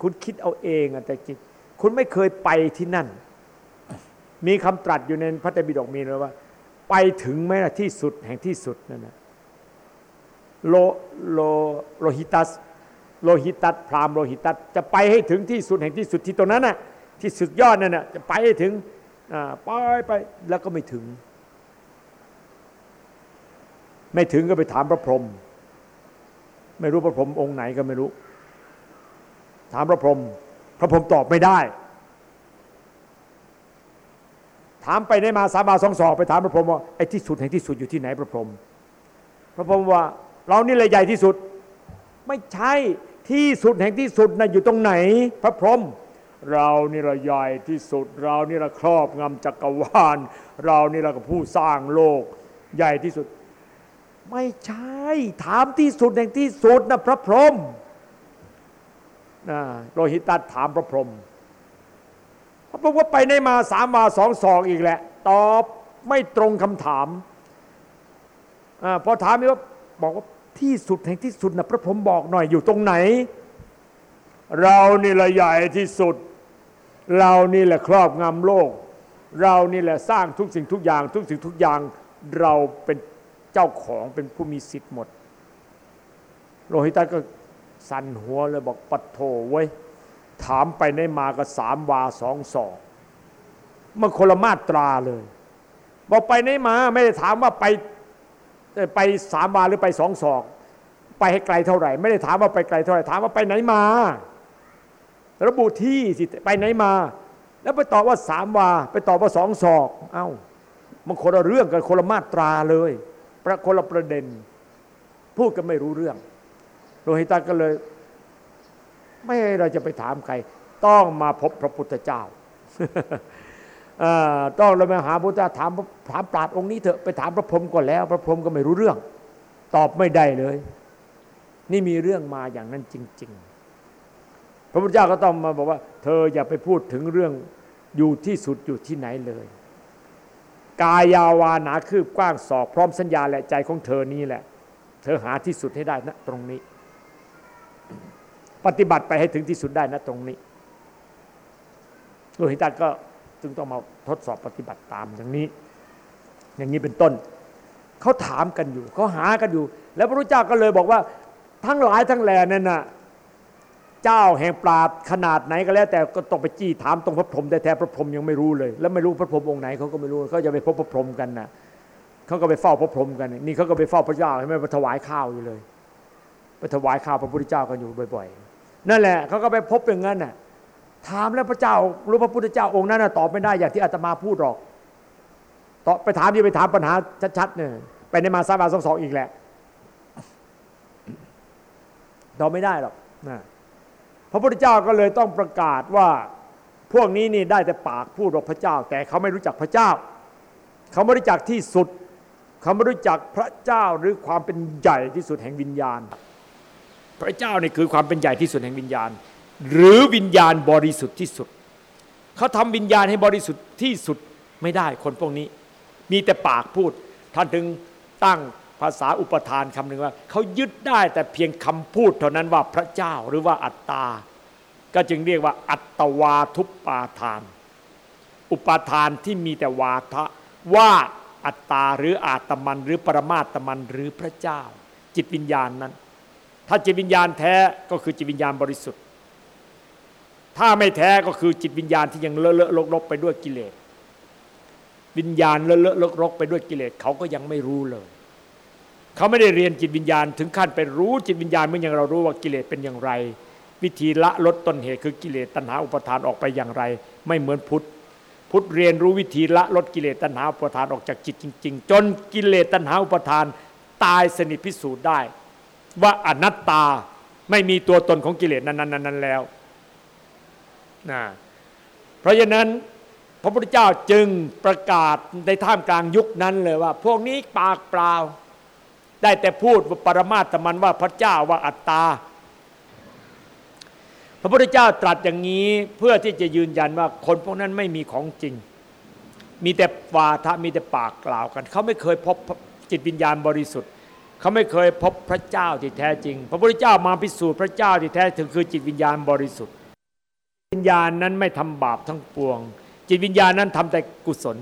Speaker 2: คุณคิดเอาเองอะแต่จริงคุณไม่เคยไปที่นั่น มีคำตรัสอยู่ในพระไตรปิฎกมีเลยว่า ไปถึงไหมล่ะที่สุดแห่งที่สุดนั่นนะโลโลโลหิตัส โลหิตัสพรามโลหิตัสจะไปให้ถึงที่สุดแห่งที่สุดที่ตรงนั้นน่ะที่สุดยอดนั่นน่ะจะไปให้ถึงไปไปแล้วก็ไม่ถึง ไม่ถึงก็ไปถามพระพรหมไม่รู้พระพรหมองค์ไหนก็ไม่รู้ ถามพระพรหมพระพรหมตอบไม่ได้ ถามไปได้มาสามบาสองสองไปถามพระพรหมว่าไอ้ที่สุดแห่งที่สุดอยู่ที่ไหนพระพรหมพระพรหมว่า เรานี่เลยใหญ่ที่สุด ไม่ใช่ที่สุดแห่งที่สุดนะ่ะอยู่ตรงไหน พระพรหมเรานี่ละใหญ่ที่สุด เรานี่ละครอบงำจักรวาล เรานี่ละก็ผู้สร้างโลก ใหญ่ที่สุด ไม่ใช่ ถามที่สุดแห่งที่สุดนะพระพรหมโลหิตัดถามพระพรหมพระพรหมว่าไปในมาสามมาสองสองอีกแหละ ตอบไม่ตรงคำถามอพอถามว่าบอกว่า ที่สุดแห่งที่สุดนะพระพรหมบอกหน่อยอยู่ตรงไหน เรานี่แหละใหญ่ที่สุด เรานี่แหละครอบงำโลก เรานี่แหละสร้างทุกสิ่งทุกอย่าง ทุกสิ่งทุกอย่างเราเป็นเจ้าของเป็นผู้มีสิทธิ์หมด โลหิตัดก็สั่นหัวเลยบอกปัดโถไว้ถามไปในมาก็สามวาสองศอกมันคนละมาตราเลย บอกไปในมาไม่ได้ถามว่าไป ไปสามวาหรือไปสองศอก ไปให้ไกลเท่าไหร่ ไม่ได้ถามว่าไปไกลเท่าไหร่ถามว่าไปไหนมา ระบุที่สิไปไหนมา แล้วไปตอบว่าสามวา ไปตอบว่าสองศอก เอา้ามันคนละเรื่องกันคนละมาตราเลยประคนละประเด็น พูดกันไม่รู้เรื่องโลหิตาก็เลย ไม่เราจะไปถามใคร ต้องมาพบพระพุทธเจ้า ต้องเราไปหาพระพุทธถามถามปราดองค์นี้เถอะไปถามพระพรหมก่อนแล้ว พระพรหมก็ไม่รู้เรื่อง ตอบไม่ได้เลย นี่มีเรื่องมาอย่างนั้นจริง ๆ พระพุทธเจ้าก็ต้องมาบอกว่า เธออย่าไปพูดถึงเรื่องอยู่ที่สุดอยู่ที่ไหนเลย กายาวานาคืบกว้างสอบพร้อมสัญญาและใจของเธอนี้แหละ เธอหาที่สุดให้ได้นะตรงนี้ ปฏิบัติไปให้ถึงที่สุดได้นะตรงนี้โลหิตาก็ จึงต้องมาทดสอบปฏิบัติตามอย่างนี้ อย่างนี้เป็นต้น เขาถามกันอยู่เขาหากันอยู่ แล้วพระพุทธเจ้าก็เลยบอกว่า ทั้งหลายทั้งแหล่นั่นน่ะเจ้าแห่งปราดขนาดไหนก็แล้ว แต่ก็ต้องไปจี้ถามตรงพระพรหมแต่แท้พระพรหมยังไม่รู้เลย แล้วไม่รู้พระพรหมองค์ไหนเขาก็ไม่รู้เขาจะไปพบพระพรหมกันนะเขาก็ไปเฝ้าพระพรหมกันนี่เขาก็ไปเฝ้าพระเจ้าใช่ไหมไปถวายข้าวอยู่เลยไปถวายข้าวพระพุทธเจ้ากันอยู่บ่อย ๆ นั่นแหละเขาก็ไปพบอย่างนั้นน่ะ ถามแล้วพระเจ้ารู้พระพุทธเจ้าองค์นั้นตอบไม่ได้อย่างที่อาตมาพูดหรอกตอบไปถามที่ไปถามปัญหาชัดๆเนี่ยไปในมาสาบาสองสองอีกแหละตอบไม่ได้หรอกนะพระพุทธเจ้าก็เลยต้องประกาศว่าพวกนี้นี่ได้แต่ปากพูดว่าพระเจ้า แต่เขาไม่รู้จักพระเจ้า เขาไม่รู้จักที่สุด เขาไม่รู้จักพระเจ้าหรือความเป็นใหญ่ที่สุดแห่งวิญญาณ พระเจ้านี่คือความเป็นใหญ่ที่สุดแห่งวิญญาณ หรือวิญญาณบริสุทธิ์ที่สุด เขาทำวิญญาณให้บริสุทธิ์ที่สุดไม่ได้คนพวกนี้ มีแต่ปากพูด ท่านถึงตั้งภาษาอุปทานคำหนึ่งว่า เขายึดได้แต่เพียงคำพูดเท่านั้นว่าพระเจ้าหรือว่าอัตตา ก็จึงเรียกว่า อัตวาทุปปาทาน อุปาทานที่มีแต่วาทะว่าอัตตาหรืออาตมันหรือปรมาตมันหรือพระเจ้า จิตวิญญาณนั้น ถ้าจิตวิญญาณแท้ก็คือจิตวิญญาณบริสุทธิ์ ถ้าไม่แท้ก็คือจิตวิญญาณที่ยังเลอะเลอะลกๆไปด้วยกิเลส วิญญาณเลอะเลอะลกๆไปด้วยกิเลสเขาก็ยังไม่รู้เลย เขาไม่ได้เรียนจิตวิญญาณ ถึงขั้นไปรู้จิตวิญญาณเมื่ออย่างเรารู้ว่ากิเลสเป็นอย่างไร วิธีละลดต้นเหตุคือกิเลสตัณหาอุปทานออกไปอย่างไร ไม่เหมือนพุทธพุทธเรียนรู้วิธีละลดกิเลสตัณหาอุปทานออกจากจิตจริง ๆ จนกิเลสตัณหาอุปทานตายสนิทพิสูจน์ได้ ว่าอนัตตาไม่มีตัวตนของกิเลสนั้นๆแล้ว นะเพราะฉะนั้นพระพุทธเจ้าจึงประกาศในท่ามกลางยุคนั้นเลยว่า พวกนี้ปากเปล่า ได้แต่พูดว่าปรมาตมันว่าพระเจ้าว่าอัตตา พระพุทธเจ้าตรัสอย่างนี้เพื่อที่จะยืนยันว่าคนพวกนั้นไม่มีของจริง มีแต่วาทะมีแต่ปากกล่าวกัน เขาไม่เคยพบจิตวิญญาณบริสุทธิ์ เขาไม่เคยพบพระเจ้าที่แท้จริง พระพุทธเจ้ามาพิสูจน์พระเจ้าที่แท้ถึงคือจิตวิญญาณบริสุทธิ์ วิญญาณนั้นไม่ทำบาปทั้งปวง จิตวิญญาณนั้นทำแต่กุศล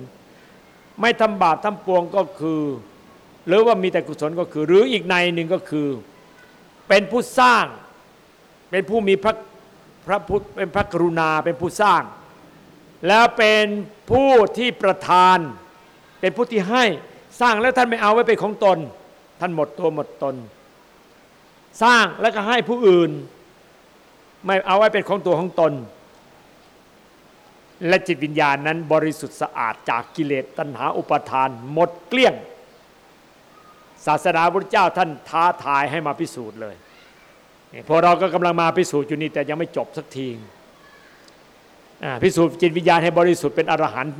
Speaker 2: ไม่ทำบาปทั้งปวงก็คือ หรือว่ามีแต่กุศลก็คือ หรืออีกในหนึ่งก็คือ เป็นผู้สร้าง เป็นผู้มีพระพระพุทธเป็นพระกรุณาเป็นผู้สร้าง แล้วเป็นผู้ที่ประทาน เป็นผู้ที่ให้สร้างแล้วท่านไม่เอาไว้เป็นของตน ท่านหมดตัวหมดตน สร้างแล้วก็ให้ผู้อื่น ไม่เอาไว้เป็นของตัวของตน และจิตวิญญาณนั้นบริสุทธิ์สะอาดจากกิเลสตัณหาอุปทานหมดเกลี้ยง ศาสนาพระเจ้าท่านท้าทายให้มาพิสูจน์เลยพอเราก็กำลังมาพิสูจน์อยู่นี่แต่ยังไม่จบสักทีพิสูจน์จิตวิญญาณให้บริสุทธิ์เป็นอรหันต์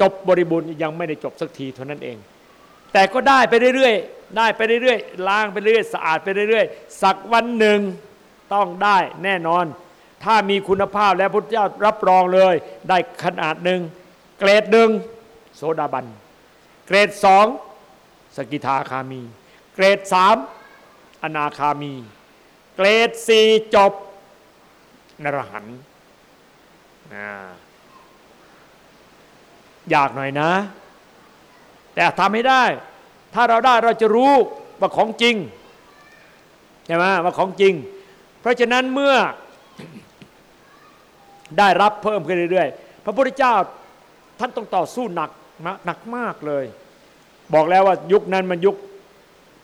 Speaker 2: จบบริบูรณ์ยังไม่ได้จบสักทีเท่านั้นเอง แต่ก็ได้ไปเรื่อยๆได้ไปเรื่อยๆล้างไปเรื่อยสะอาดไปเรื่อยๆสักวันหนึ่งต้องได้แน่นอน ถ้ามีคุณภาพแล้วพระเจ้ารับรองเลย ได้ขนาดหนึ่งเกรดหนึ่งโสดาบัน เกรดสองสกิทาคามี เกรดสามอนาคามี เกรดสี่จบนรหันอยากหน่อยนะ แต่ทำไม่ได้ ถ้าเราได้เราจะรู้ว่าของจริงใช่ไหมว่าของจริง เพราะฉะนั้นเมื่อ ได้รับเพิ่มขึ้นเรื่อยๆ พระพุทธเจ้าท่านต้องต่อสู้หนักหนักมากเลย บอกแล้วว่ายุคนั้นมันยุค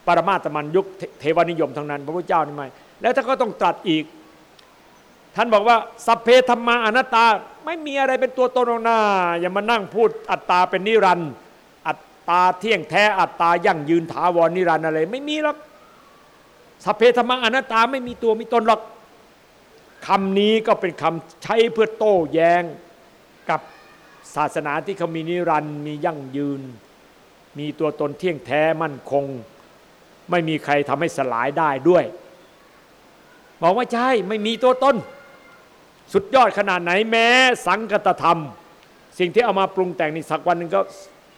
Speaker 2: ปรมาตมันยุคเทวนิยมทั้งนั้น พระพุทธเจ้านี่ไม่แล้วท่านก็ต้องตรัสอีก ท่านบอกว่าสัพเพธรรมาอนัตตาไม่มีอะไรเป็นตัวตนของหน้า อย่ามานั่งพูดอัตตาเป็นนิรันด์อัตตาเที่ยงแท้อัตตายั่งยืนถาวรนิรันด์อะไร ไม่มีหรอกสัพเพธรรมาอนัตตาไม่มีตัวมีตนหรอก คำนี้ก็เป็นคำใช้เพื่อโต้แย้งกับศาสนาที่เขามีนิรันด์มียั่งยืน มีตัวตนเที่ยงแท้มั่นคง ไม่มีใครทำให้สลายได้ด้วยบอกว่าใช่ไม่มีตัวตนสุดยอดขนาดไหนแม้ สังกตธรรม สิ่งที่เอามาปรุงแต่งนี่สักวันหนึ่งก็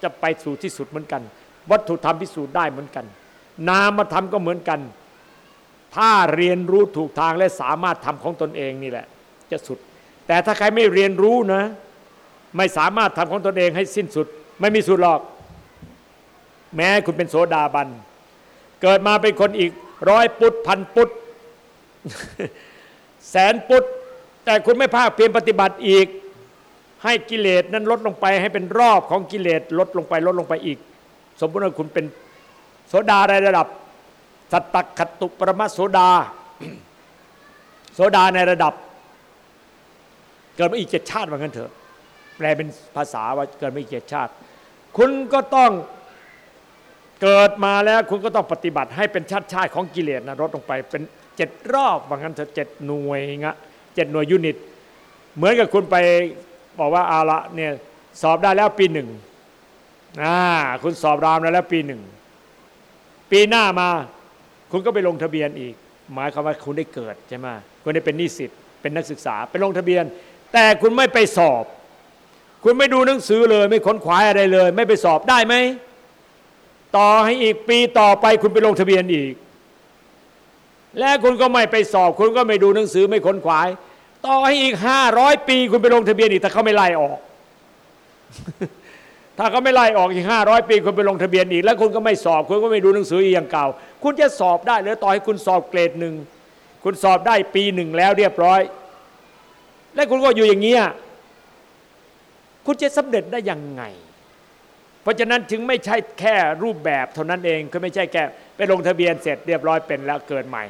Speaker 2: จะไปสู่ที่สุดเหมือนกัน วัตถุธรรมพิสูจน์ได้เหมือนกัน นามธรรมก็เหมือนกัน ถ้าเรียนรู้ถูกทางและสามารถทำของตนเองนี่แหละ จะสุด แต่ถ้าใครไม่เรียนรู้นะ ไม่สามารถทำของตนเองให้สิ้นสุด ไม่มีสุดหรอก แม้คุณเป็นโสดาบัน เกิดมาเป็นคนอีกร้อยปุตพันปุตแสนปุตแต่คุณไม่ภาคเพียรปฏิบัติอีก ให้กิเลสนั้นลดลงไปให้เป็นรอบของกิเลสลดลงไปลดลงไปอีก สมมติว่าคุณเป็นโสดาในระดับ สัตตคตุปรมโสดา โสดาในระดับ เกิดมาอีกเจ็ดชาติว่างั้นเถอะ แปลเป็นภาษาว่าเกิดมาอีกเจ็ดชาติ คุณก็ต้องเกิดมาแล้วคุณก็ต้องปฏิบัติให้เป็นชาติชาติของกิเลสนะลดลงไปเป็นเจ็ดรอบว่างั้นเถอะเจ็ดหน่วยงะเจ็ดหน่วยยูนิต เหมือนกับคุณไปบอกว่าอาละเนี่ยสอบได้แล้วปีหนึ่งอ่าคุณสอบรามได้แล้วปีหนึ่ง ปีหน้ามา คุณก็ไปลงทะเบียนอีก หมายความว่าคุณได้เกิดใช่ไหมคุณได้เป็นนิสิตเป็นนักศึกษา ไปลงทะเบียน แต่คุณไม่ไปสอบ คุณไม่ดูหนังสือเลย ไม่ค้นคว้าอะไรเลย ไม่ไปสอบได้ไหมต่อให้อีกปีต่อไปคุณไปลงทะเบียนอีก และคุณก็ไม่ไปสอบ คุณก็ไม่ดูหนังสือไม่ค้นคว้าต่อให้อีกห้าร้อยปี คุณไปลงทะเบียนอีกถ้าเขาไม่ไล่ออก ถ้าเขาไม่ไล่ออกอีกห้าร้อยปีคุณไปลงทะเบียนอีก แล้วคุณก็ไม่สอบ คุณก็ไม่ดูหนังสืออีกอย่างเก่า คุณจะสอบได้หรือต่อให้คุณสอบเกรดหนึ่งคุณสอบได้ปีหนึ่งแล้วเรียบร้อย และคุณก็อยู่อย่างเงี้ยคุณจะสำเร็จได้ยังไง เพราะฉะนั้นถึงไม่ใช่แค่รูปแบบเท่านั้นเองคือไม่ใช่แค่ไปลงทะเบียนเสร็จเรียบร้อยเป็นแล้วเกิดใหม่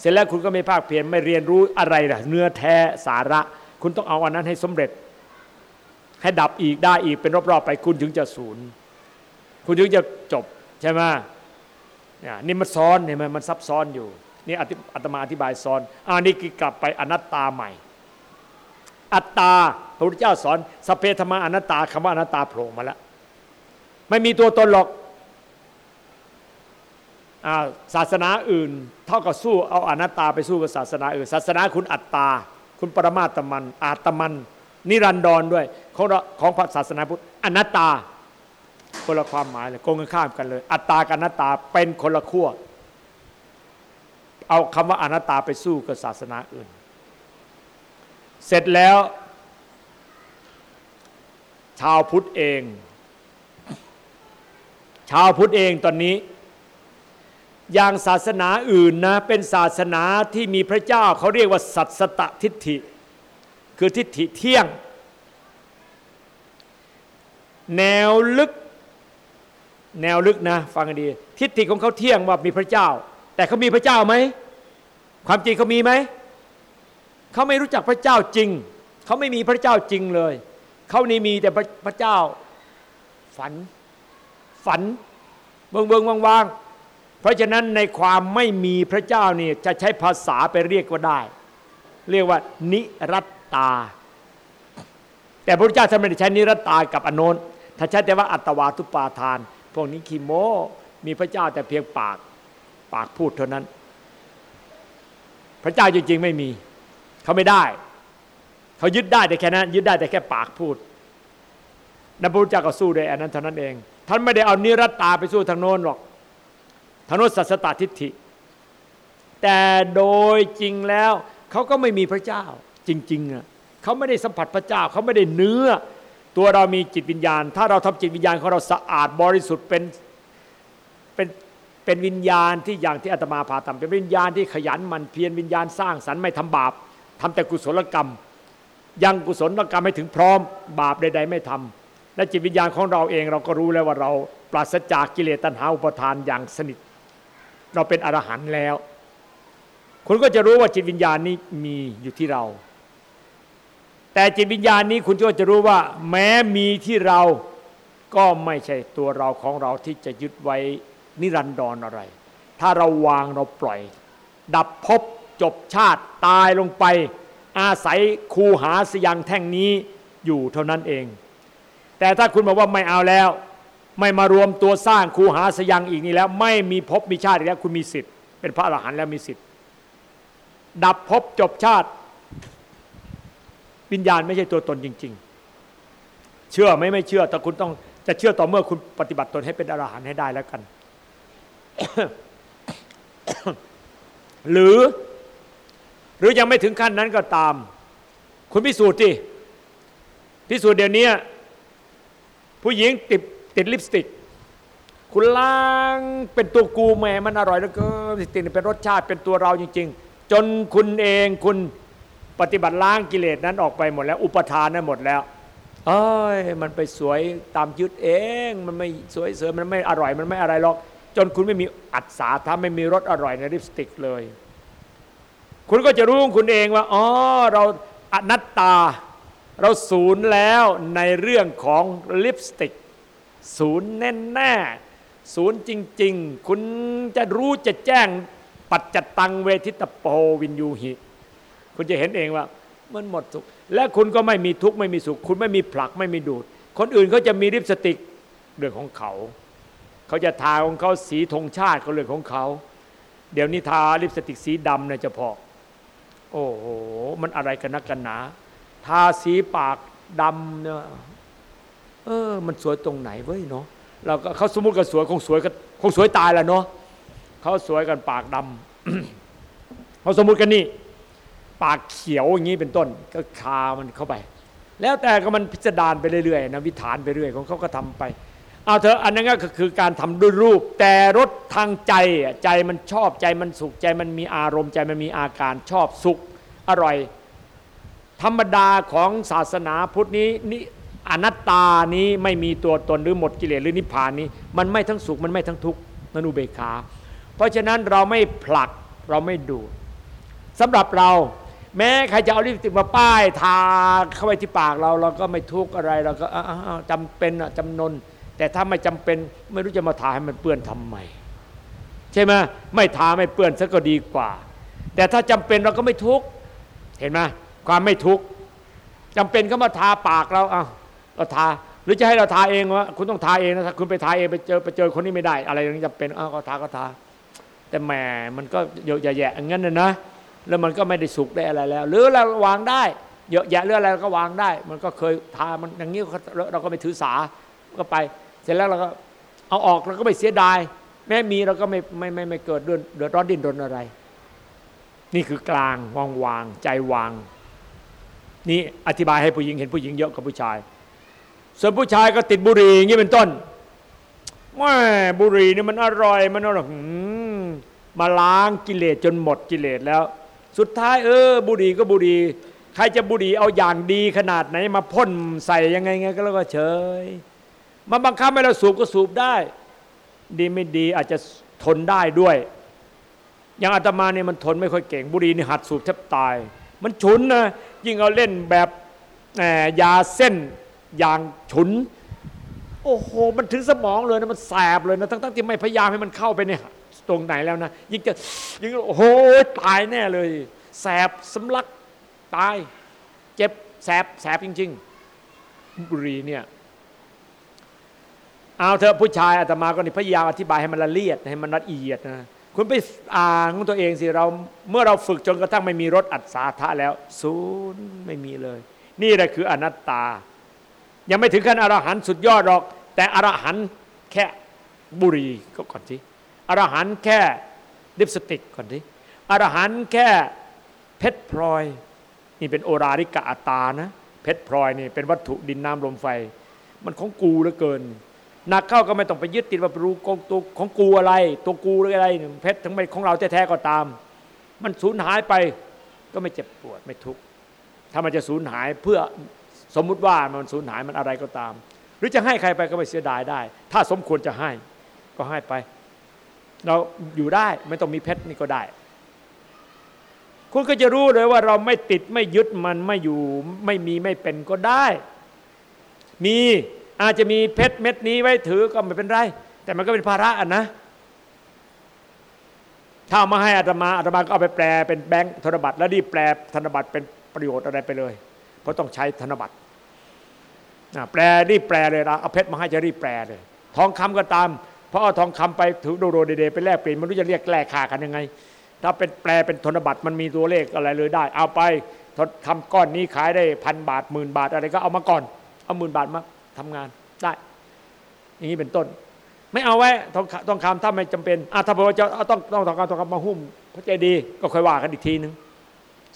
Speaker 2: เสร็จแล้วคุณก็ไม่ภาคเพียรไม่เรียนรู้อะไรล่ะเนื้อแท้สาระ คุณต้องเอาอันนั้นให้สำเร็จ ให้ดับอีกได้อีกเป็นรอบๆไปคุณถึงจะศูนย์คุณถึงจะจบใช่ไหมนี่มันซ้อนเห็นไหมมันซับซ้อนอยู่นี่อาตมาอธิบายซ้อนอ่านี่กลับไปอนัตตาใหม่ อัตตาพระพุทธเจ้าสอนสเพธรรมาอนัตตาคำว่าอนัตตาโผล่มาแล้วไม่มีตัวตนหรอกศาสนาอื่น เท่ากับสู้เอาอนัตตาไปสู้กับศาสนาอื่น ศาสนาคุณอัตตา คุณปรมาตมันอาตมัน นิรันดรด้วย ของของพระศาสนาพุทธอนัตตาคนละความหมายเลยโกงกันข้ามกันเลย อัตตากับอนัตตาเป็นคนละขั้วเอาคำว่าอนัตตาไปสู้กับศาสนาอื่น เสร็จแล้ว ชาวพุทธเอง ชาวพุทธเองตอนนี้ อย่างศาสนาอื่นนะเป็นศาสนาที่มีพระเจ้าเขาเรียกว่าสัตสตทิฏฐิ คือทิฏฐิเที่ยง แนวลึก แนวลึกนะ ฟังดีทิฏฐิของเขาเที่ยงว่ามีพระเจ้า แต่เขามีพระเจ้าไหมความจริงเขามีไหมเขาไม่รู้จักพระเจ้าจริง เขาไม่มีพระเจ้าจริงเลย เขานี่มีแต่พระเจ้า ฝัน ฝันเบิงเบิงว่างๆเพราะฉะนั้นในความไม่มีพระเจ้านี่จะใช้ภาษาไปเรียกก็ได้ เรียกว่า นิรัตตา แต่พระเจ้าท่านไม่ได้ใช้นิรัตตากับอโนน ถ้าใช้แต่ว่าอัตวาทุปาทาน พวกนี้ขีโมมีพระเจ้าแต่เพียงปากปากพูดเท่านั้น พระเจ้าจริง ๆ ไม่มีเขาไม่ได้ เขายึดได้แต่แค่นั้น ยึดได้แต่แค่ปากพูดนับพระเจ้าก็สู้ได้อันนั้นเท่านั้นเอง ท่านไม่ได้เอานิรัตตาไปสู้ทางโน้นหรอกธนุสัสตทิฏฐิ แต่โดยจริงแล้วเขาก็ไม่มีพระเจ้าจริงๆอะเขาไม่ได้สัมผัสพระเจ้าเขาไม่ได้เนื้อ ตัวเรามีจิตวิญญาณ ถ้าเราทำจิตวิญญาณของเราสะอาดบริสุทธิ์เป็นเป็นเป็นวิญญาณที่อย่างที่อาตมาพาทำเป็นวิญญาณที่ขยันมันเพียรวิญญาณสร้างสรรค์ไม่ทำบาปทำแต่กุศลกรรม ยังกุศลกรรมให้ถึงพร้อม บาปใด ๆ ไม่ทำและจิตวิญญาณของเราเองเราก็รู้แล้วว่าเราปราศจากกิเลสตัณหาอุปทานอย่างสนิท เราเป็นอรหันต์แล้ว คุณก็จะรู้ว่าจิตวิญญาณนี้มีอยู่ที่เรา แต่จิตวิญญาณนี้คุณก็จะรู้ว่า แม้มีที่เราก็ไม่ใช่ตัวเราของเราที่จะยึดไว้นิรันดรออะไร ถ้าเราวางเราปล่อย ดับภพจบชาติตายลงไป อาศัยคูหาสยังแท่งนี้อยู่เท่านั้นเอง แต่ถ้าคุณบอกว่าไม่เอาแล้ว ไม่มารวมตัวสร้างคูหาสยังอีกนี่แล้ว ไม่มีภพมีชาติอีกแล้วคุณมีสิทธิ์เป็นพระอรหันต์แล้วมีสิทธิ์ดับภพจบชาติ วิญญาณไม่ใช่ตัวตนจริง ๆ เชื่อไม่ไม่เชื่อ แต่คุณต้องจะเชื่อต่อเมื่อคุณปฏิบัติตนให้เป็นอรหันต์ให้ได้แล้วกัน หรือ หรือยังไม่ถึงขั้นนั้นก็ตาม คุณพิสูจน์ที่พิสูจน์เดี๋ยวนี้ผู้หญิงติดติดลิปสติก คุณล้างเป็นตัวกูแม่มันอร่อยแล้วก็ลิปสติกเป็นรสชาติเป็นตัวเราจริง ๆ จนคุณเองคุณ ปฏิบัติล้างกิเลสนั้นออกไปหมดแล้ว อุปทานนั้นหมดแล้วเอ้ยมันไปสวยตามยึดเอง มันไม่สวยเสริมมันไม่อร่อยมันไม่อะไรหรอก จนคุณไม่มีอัศาถ้าไม่มีรสอร่อยในลิปสติกเลย คุณก็จะรู้คุณเองว่าอ๋อเราอนัตตา เราศูนย์แล้วในเรื่องของลิปสติก ศูนย์แน่แน่ศูนย์จริง ๆ คุณจะรู้จะแจ้งปัจจตังเวทิตโปวินยูหิ คุณจะเห็นเองว่า มันหมดสุข และคุณก็ไม่มีทุกข์ไม่มีสุข คุณไม่มีผลักไม่มีดูด คนอื่นเขาจะมีลิปสติกเรื่องของเขา เขาจะทาของเขาสีธงชาติเขาเรื่องของเขา เดี๋ยวนี้ทาลิปสติกสีดำเนี่ยเฉพาะ โอ้โหมันอะไรกันนักกันหนา ทาสีปากดำเนี่ยเออ มันสวยตรงไหนเว้ยเนาะเราก็เขาสมมติกันสวยคงสวยกันคงสวยตายแล้วเนาะเขาสวยกันปากดำเขาสมมติกันนี่ ปากเขียวอย่างนี้เป็นต้น ก็คามันเข้าไป แล้วแต่ก็มันพิจารณาไปเรื่อยๆนะวิถานไปเรื่อยของเขาก็ทำไปเอาเถอะอันนั้นก็คือการทำด้วยรูป แต่รสทางใจใจมันชอบใจมันสุขใจมันมีอารมณ์ใจมันมีอาการชอบสุขอร่อย ธรรมดาของศาสนาพุทธนี้นี่อนัตตานี้ไม่มีตัวตนหรือหมดกิเลสหรือนิพพานนี้ มันไม่ทั้งสุขมันไม่ทั้งทุกข์นนุเบกขาเพราะฉะนั้นเราไม่ผลักเราไม่ดูดสำหรับเรา แม้ใครจะเอาลิปสติกมาป้ายทาเข้าไปที่ปากเรา เราก็ไม่ทุกข์อะไรเราก็าวๆจำเป็นอะจำนน แต่ถ้าไม่จำเป็นไม่รู้จะมาทาให้มันเปื้อนทำไมใช่ไหมไม่ทาไม่เปื้อนซะก็ดีกว่า แต่ถ้าจำเป็นเราก็ไม่ทุกข์เห็นไหมความไม่ทุกข์จำเป็นก็มาทาปากเราเอาเราทาหรือจะให้เราทาเองวะคุณต้องทาเองนะถ้าคุณไปทาเองไปเจอไปเจอคนนี้ไม่ได้ อะไรอย่างนี้จำเป็นอ้าวก็ทาก็ทา แต่แหมมันก็เยอะแยะอย่างนั้นนะนะ แล้วมันก็ไม่ได้สุขได้อะไรแล้ว หรือเราวางได้เยอะแยะเรื่องอะไรเราก็วางได้ มันก็เคยทามันอย่างนี้เราก็ไม่ถือสาก็ไป เสร็จแล้วเราก็เอาออกเราก็ไม่เสียดาย แม้มีเราก็ไม่ไม่ไม่ไม่เกิดเดือดเดือดร้อนดิ้นรนอะไร นี่คือกลางวางวางใจวาง นี่อธิบายให้ผู้หญิงเห็นผู้หญิงเยอะกว่าผู้ชาย ส่วนผู้ชายก็ติดบุหรี่อย่างนี้เป็นต้นแม่บุหรี่นี่มันอร่อยมันอร่อยมาล้างกิเลสจนหมดกิเลสแล้ว สุดท้ายเออบุหรี่ก็บุหรี่ใครจะบุหรี่เอาอย่างดีขนาดไหน มาพ่นใส่ยังไงไงก็แล้วก็เฉยมาบังคับให้เราสูบก็สูบได้ ดีไม่ดีอาจจะทนได้ด้วยอย่างอาตมาเนี่ยมันทนไม่ค่อยเก่งบุหรี่นี่หัดสูบแทบตาย มันฉุนนะยิ่งเอาเล่นแบบยาเส้นอย่างฉุน โอ้โห มันถึงสมองเลยนะมันแสบเลยนะทั้งๆที่ไม่พยายามให้มันเข้าไปเนี่ย ตรงไหนแล้วนะยิ่งจะยิ่งโอ้โหตายแน่เลย แสบสำลักตาย เจ็บแสบแสบจริง ๆ บุรีเนี่ยเอาเถอะผู้ชายอาตมาก็นี่พยายามอธิบายให้มันละเอียดให้มันละเอียดนะคุณไปอ่านของตัวเองสิเราเมื่อเราฝึกจนกระทั่งไม่มีรถอัดสาทะแล้วศูนย์ไม่มีเลย นี่แหละคืออนัตตา ยังไม่ถึงขั้นอรหันต์สุดยอดหรอก แต่อรหันต์แค่บุรีก็ก่อนสิ อรหันต์แค่ลิปสติกก่อนสิอรหันต์แค่เพชรพลอย นี่เป็นโอราริกะอัตตานะ เพชรพลอยนี่เป็นวัตถุดินน้ำลมไฟ มันของกูเหลือเกินหนักเข้าก็ไม่ต้องไปยึดติดว่ารู้ของตัวของกูอะไร ตัวกูหรืออะไรเพชรทั้งไม่ของเราแท้ๆก็ตาม มันสูญหายไปก็ไม่เจ็บปวดไม่ทุกข์ถ้ามันจะสูญหายเพื่อสมมุติว่ามันสูญหายมันอะไรก็ตาม หรือจะให้ใครไปก็ไม่เสียดายได้ ถ้าสมควรจะให้ก็ให้ไป เราอยู่ได้ไม่ต้องมีเพชรนี่ก็ได้ คุณก็จะรู้เลยว่าเราไม่ติดไม่ยึดมันไม่อยู่ไม่มีไม่เป็นก็ได้ มีอาจจะมีเพชรเม็ดนี้ไว้ถือก็ไม่เป็นไร แต่มันก็เป็นภาระอะนะถ้ามาให้อาตมาอาตมาก็เอาไปแปลเป็นแบงค์ธนบัตรแล้วรีบแปลธนบัตรเป็นประโยชน์อะไรไปเลย เพราะต้องใช้ธนบัตรแปลรีบแปลเลยนะเอาเพชรมาให้จะรีบแปลเลย ทองคำก็ตาม เพราะเอาทองคำไปถือโดโดเดไปแลกเปลี่ยนมันรู้จะเรียกแลกค่ากันยังไง ถ้าเป็นแปลเป็นธนบัตรมันมีตัวเลขอะไรเลยได้ เอาไปทำก้อนนี้ขายได้พันบาทหมื่นบาทอะไรก็เอามาก่อน เอาหมื่นบาทมาทำงานได้ อย่างนี้เป็นต้น ไม่เอาไว้ทองทองคำถ้าไม่จำเป็นอะถ้าบอกว่าจะเอาต้องต้องทองคำทองคำมาหุ้มพระเจดีก็ค่อยว่ากันอีกทีนึง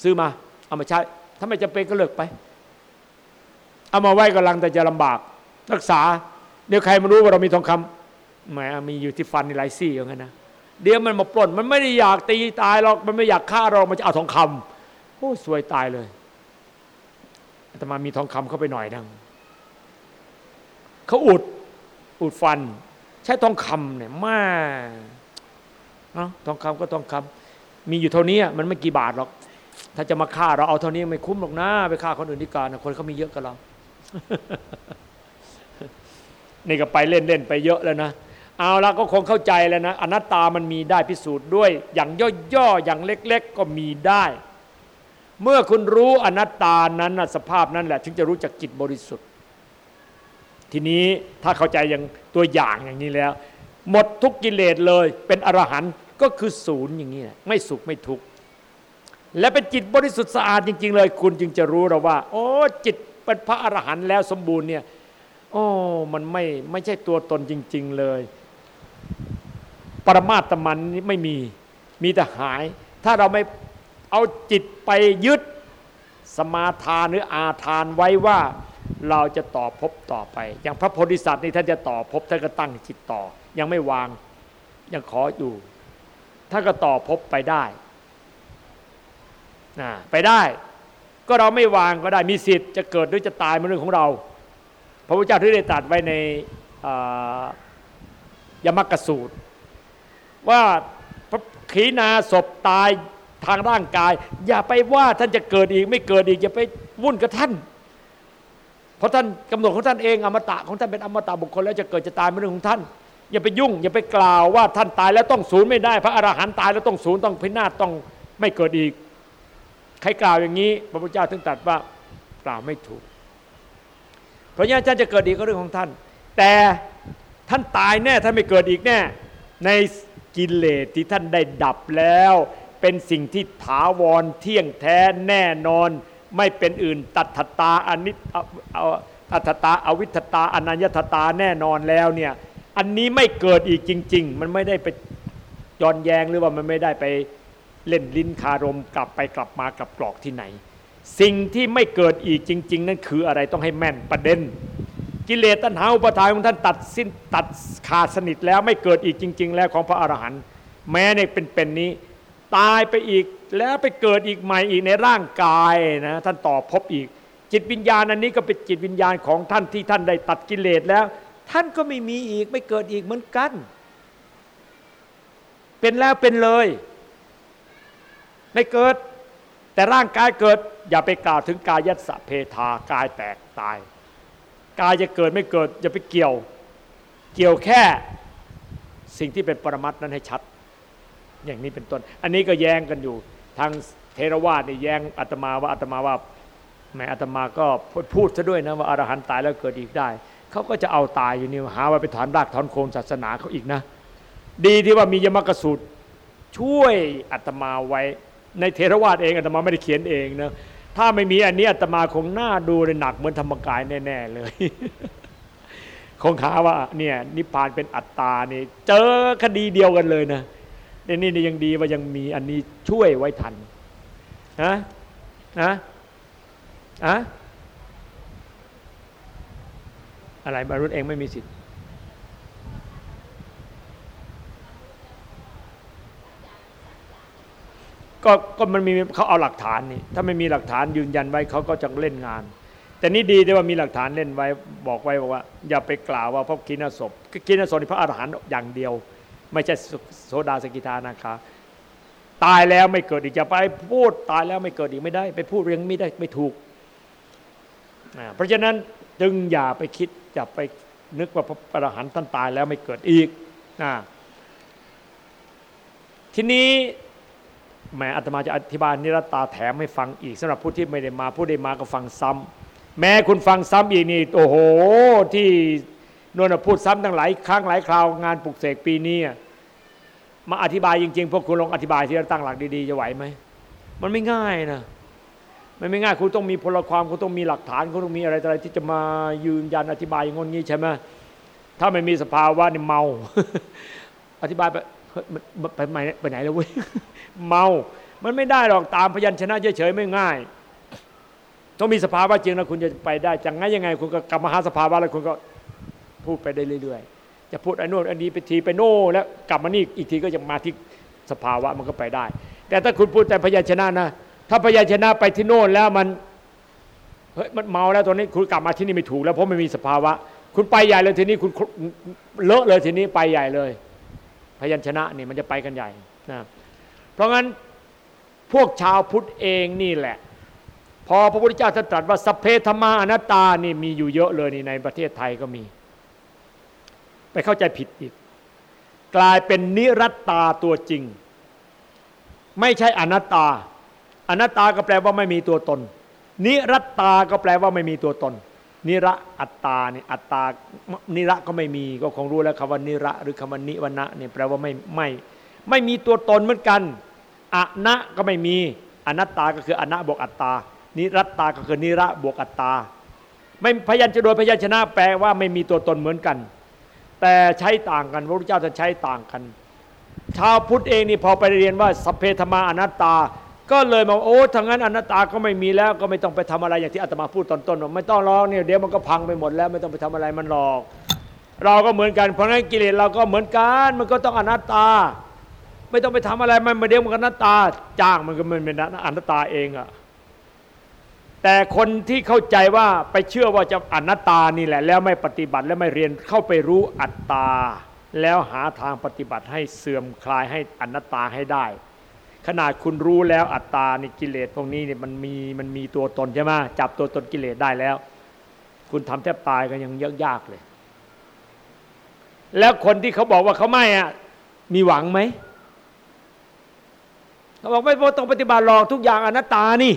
Speaker 2: ซื้อมาเอามาใช้ถ้าไม่จำเป็นก็เลิกไป เอามาไว้กำลังแต่จะลำบาก รักษาเดี๋ยวใครมารู้ว่าเรามีทองคำ แหมมีอยู่ที่ฟันในไรซี่อย่างนั้นนะเดี๋ยวมันมาปล้นมันไม่ได้อยากตีตายหรอกมันไม่อยากฆ่าเรามันจะเอาทองคำโอ้สวยตายเลยแต่มามีทองคำเข้าไปหน่อยนึงเขาอุดอุดฟัน ใช้ทองคำเนี่ยมาเนาะทองคำก็ทองคำมีอยู่เท่านี้มันไม่กี่บาทหรอก ถ้าจะมาฆ่าเราเอาเท่านี้ไม่คุ้มหรอกนะไปฆ่าคนอื่นดีกว่านะคนเขามีเยอะกับเรานี่ก็ไปเล่นเล่นไปเยอะแล้วนะ เอาละก็คงเข้าใจแล้วนะอนัตตามันมีได้พิสูจน์ด้วย อย่างย่อๆอย่างเล็ก ๆ ก็มีได้ เมื่อคุณรู้อนัตตานั้นสภาพนั้นแหละ ถึงจะรู้จักจิตบริสุทธิ์ ทีนี้ถ้าเข้าใจอย่างตัวอย่างอย่างนี้แล้ว หมดทุกกิเลสเลย เป็นอรหันต์ก็คือศูนย์อย่างนี้แหละไม่สุขไม่ทุกข์และเป็นจิตบริสุทธิ์สะอาดจริง ๆ เลย คุณจึงจะรู้เราว่า โอ้จิตเป็นพระอรหันต์แล้วสมบูรณ์เนี่ยโอ้มันไม่ไม่ใช่ตัวตนจริง ๆ เลย ปรมาตมันนี้ไม่มีมีแต่หาย ถ้าเราไม่เอาจิตไปยึดสมาทานหรืออาทานไว้ว่าเราจะต่อพบต่อไป อย่างพระโพธิสัตว์นี่ท่านจะต่อพบท่านก็ตั้งจิตต่อ ยังไม่วางยังขออยู่ท่านก็ต่อพบไปได้นะไปได้ ก็เราไม่วางก็ได้มีสิทธิ์จะเกิดหรือจะตายมันเรื่องของเรา พระพุทธเจ้าที่ได้ตรัสไว้ใน ยมกสูตร ว่าพระขีณาศพตายทางร่างกาย อย่าไปว่าท่านจะเกิดอีกไม่เกิดอีก อย่าไปวุ่นกับท่าน เพราะท่านกำหนดของท่านเองอมตะของท่านเป็นอมตะบุคคลแล้วจะเกิดจะตายเป็นเรื่องของท่าน อย่าไปยุ่ง อย่าไปกล่าวว่าท่านตายแล้วต้องศูนย์ไม่ได้ พระอรหันต์ตายแล้วต้องศูนย์ต้องพินาศต้องไม่เกิดอีก ใครกล่าวอย่างนี้ พระพุทธเจ้าถึงตรัสว่ากล่าวไม่ถูก เพราะงั้นท่านจะเกิดอีกก็เรื่องของท่าน แต่ ท่านตายแน่ท่านไม่เกิดอีกแน่ ในกิเลสที่ท่านได้ดับแล้ว เป็นสิ่งที่ถาวรเที่ยงแท้แน่นอน ไม่เป็นอื่นตัทตาอนิตัทตาอวิทตาอนัญญตตาแน่นอนแล้วเนี่ยอันนี้ไม่เกิดอีกจริง ๆ มันไม่ได้ไปย้อนแยงหรือว่ามันไม่ได้ไปเล่นลิ้นคารมกลับไปกลับมากลับกรอกที่ไหน สิ่งที่ไม่เกิดอีกจริง ๆ นั่นคืออะไรต้องให้แม่นประเด็น กิเลสตัณหาอุปทานของท่านตัดสิ้นตัดขาดสนิทแล้วไม่เกิดอีกจริง ๆ แล้วของพระอรหันต์แม้ในเป็นเป็นนี้ ตายไปอีกแล้วไปเกิดอีกใหม่อีกในร่างกายนะท่านต่อพบอีก จิตวิญญาณอันนี้ก็เป็นจิตวิญญาณของท่านที่ท่านได้ตัดกิเลสแล้ว ท่านก็ไม่มีอีกไม่เกิดอีกเหมือนกัน เป็นแล้วเป็นเลย ไม่เกิด แต่ร่างกายเกิดอย่าไปกล่าวถึงกายยัสเพทากายแตกตาย กายจะเกิดไม่เกิดอย่าไปเกี่ยว เกี่ยวแค่สิ่งที่เป็นปรมัตนั้นให้ชัด อย่างนี้เป็นต้น อันนี้ก็แย้งกันอยู่ ทางเทรวาสนี่แย้งอาตมาว่าอาตมาว่าแม่อาตมาก็พูดซะด้วยนะว่าอรหันต์ตายแล้วเกิดอีกได้เขาก็จะเอาตายอยู่นี่หาว่าไปถอนรากถอนโคนศาสนาเขาอีกนะ ดีที่ว่ามียมกสูตรช่วยอาตมาไว้ในเทรวาสเองอาตมาไม่ได้เขียนเองนะ ถ้าไม่มีอันนี้อาตมาคงน่าดูเลยหนักเหมือนธรรมกายแน่ๆเลย คงขาว่า เนี่ย นิพพานเป็นอัตตานี่ เจอคดีเดียวกันเลยนะในนี่ยังดีว่ายังมีอันนี้ช่วยไว้ทันนะนะอะอะไรบรรลุเองไม่มีสิทธิ์ ก็ก็มันมีเขาเอาหลักฐานนี่ถ้าไม่มีหลักฐานยืนยันไว้เขาก็จะเล่นงาน แต่นี่ดีที่ว่ามีหลักฐานเล่นไว้บอกไว้บอกว่า อย่าไปกล่าวว่าพระกินศพกินศพนี่พระอรหันต์อย่างเดียว ไม่ใช่โสดาสกิทานาคาตายแล้วไม่เกิดอีกจะไปพูดตายแล้วไม่เกิดอีกไม่ได้ ไปพูดเรื่องไม่ได้ไม่ถูก เพราะฉะนั้นจึงอย่าไปคิดอย่าไปนึกว่าพระอรหันต์ท่านตายแล้วไม่เกิดอีกทีนี้ แม้อาตมาจะอธิบายนิรตาแถมให้ฟังอีกสำหรับผู้ที่ไม่ได้มาผู้ได้มาก็ฟังซ้ำแม้คุณฟังซ้ำอีกนี่โอ้โหที่นวลพูดซ้ำตั้งหลายครั้งหลายคราวงานปลุกเสกปีนี้มาอธิบายจริงๆพวกคุณลองอธิบายที่เราตั้งหลักดีๆจะไหวไหมมันไม่ง่ายนะมันไม่ง่ายคุณต้องมีพลความคุณต้องมีหลักฐานคุณต้องมีอะไรอะไรที่จะมายืนยันอธิบายอย่างงี้ใช่ไหมถ้าไม่มีสภาวะนี่เมา อธิบายไปไปไหนไปไหนแล้วเว้ย เมา มันไม่ได้หรอกตามพยัญชนะเฉยๆไม่ง่าย ต้องมีสภาวะจริงแล้วคุณจะไปได้จังไงยังไง คุณก็กลับมาหาสภาวะแล้วคุณก็พูดไปได้เรื่อยๆ จะพูดอันโน้นอันนี้ไปทีไปโน่แล้วกลับมานี่อีกทีก็จะมาที่สภาวะมันก็ไปได้ แต่ถ้าคุณพูดแต่พยัญชนะนะ ถ้าพยัญชนะไปที่โน่นแล้วมันเฮ้ยมันเมาแล้วตอนนี้คุณกลับมาที่นี่ไม่ถูกแล้วเพราะไม่มีสภาวะ คุณไปใหญ่เลยทีนี้คุณเลอะเลยทีนี้ไปใหญ่เลย พยัญชนะนี่มันจะไปกันใหญ่นะ ราะงั้นพวกชาวพุทธเองนี่แหละ พอพระพุทธเจ้าตรัสว่าสเพธมาอนัตตานี่มีอยู่เยอะเลยนี่ในประเทศไทยก็มี ไปเข้าใจผิดอีก กลายเป็นนิรัตตาตัวจริง ไม่ใช่อนัตตา อนัตตาก็แปลว่าไม่มีตัวตน นิรัตตาก็แปลว่าไม่มีตัวตน นิระอัตตาเนี่ยอัตตานิระก็ไม่มีก็คงรู้แล้วคำว่านิระหรือคำว่านิวนะเนี่ยแปลว่าไม่ไม่ไม่มีตัวตนเหมือนกัน อนะก็ไม่มีอนัตตาก็คืออนะบวกอัตตา นิรัตตาก็คือนิระบวกอัตตา ไม่พยัญชนะโดยพยัญชนะแปลว่าไม่มีตัวตนเหมือนกัน แต่ใช้ต่างกัน พระพุทธเจ้าจะใช้ต่างกัน ชาวพุทธเองนี่พอไปเรียนว่าสัพเพธมาอนัตตา ก็เลยมาโอ้ทั้งนั้นอนัตตาก็ไม่มีแล้วก็ไม่ต้องไปทำอะไรอย่างที่อาตมาพูดตอนต้นว่าไม่ต้องรอกเนี่ยเดี๋ยวมันก็พังไปหมดแล้วไม่ต้องไปทำอะไรมันหรอก เราก็เหมือนกันเพราะงั้นกิเลสเราก็เหมือนกันมันก็ต้องอนัตตา ไม่ต้องไปทำอะไรมันมาเดี๋ยวมันก็นัตตา จ้างมันก็มันเป็นอนัตตาเองอะแต่คนที่เข้าใจว่าไปเชื่อว่าจะอนัตตานี่แหละ แล้วไม่ปฏิบัติแล้วไม่เรียนเข้าไปรู้อัตตา แล้วหาทางปฏิบัติให้เสื่อมคลายให้อนัตตาให้ได้ ขนาดคุณรู้แล้วอัตตานี่กิเลสพวกนี้เนี่ยมันมีมันมีตัวตนใช่ไหมจับตัวตนกิเลสได้แล้ว คุณทำแทบตายก็ยังยากเลย แล้วคนที่เขาบอกว่าเขาไม่อะมีหวังไหม เขาบอกไม่ต้องปฏิบัติหรอกทุกอย่างอนัตตานี่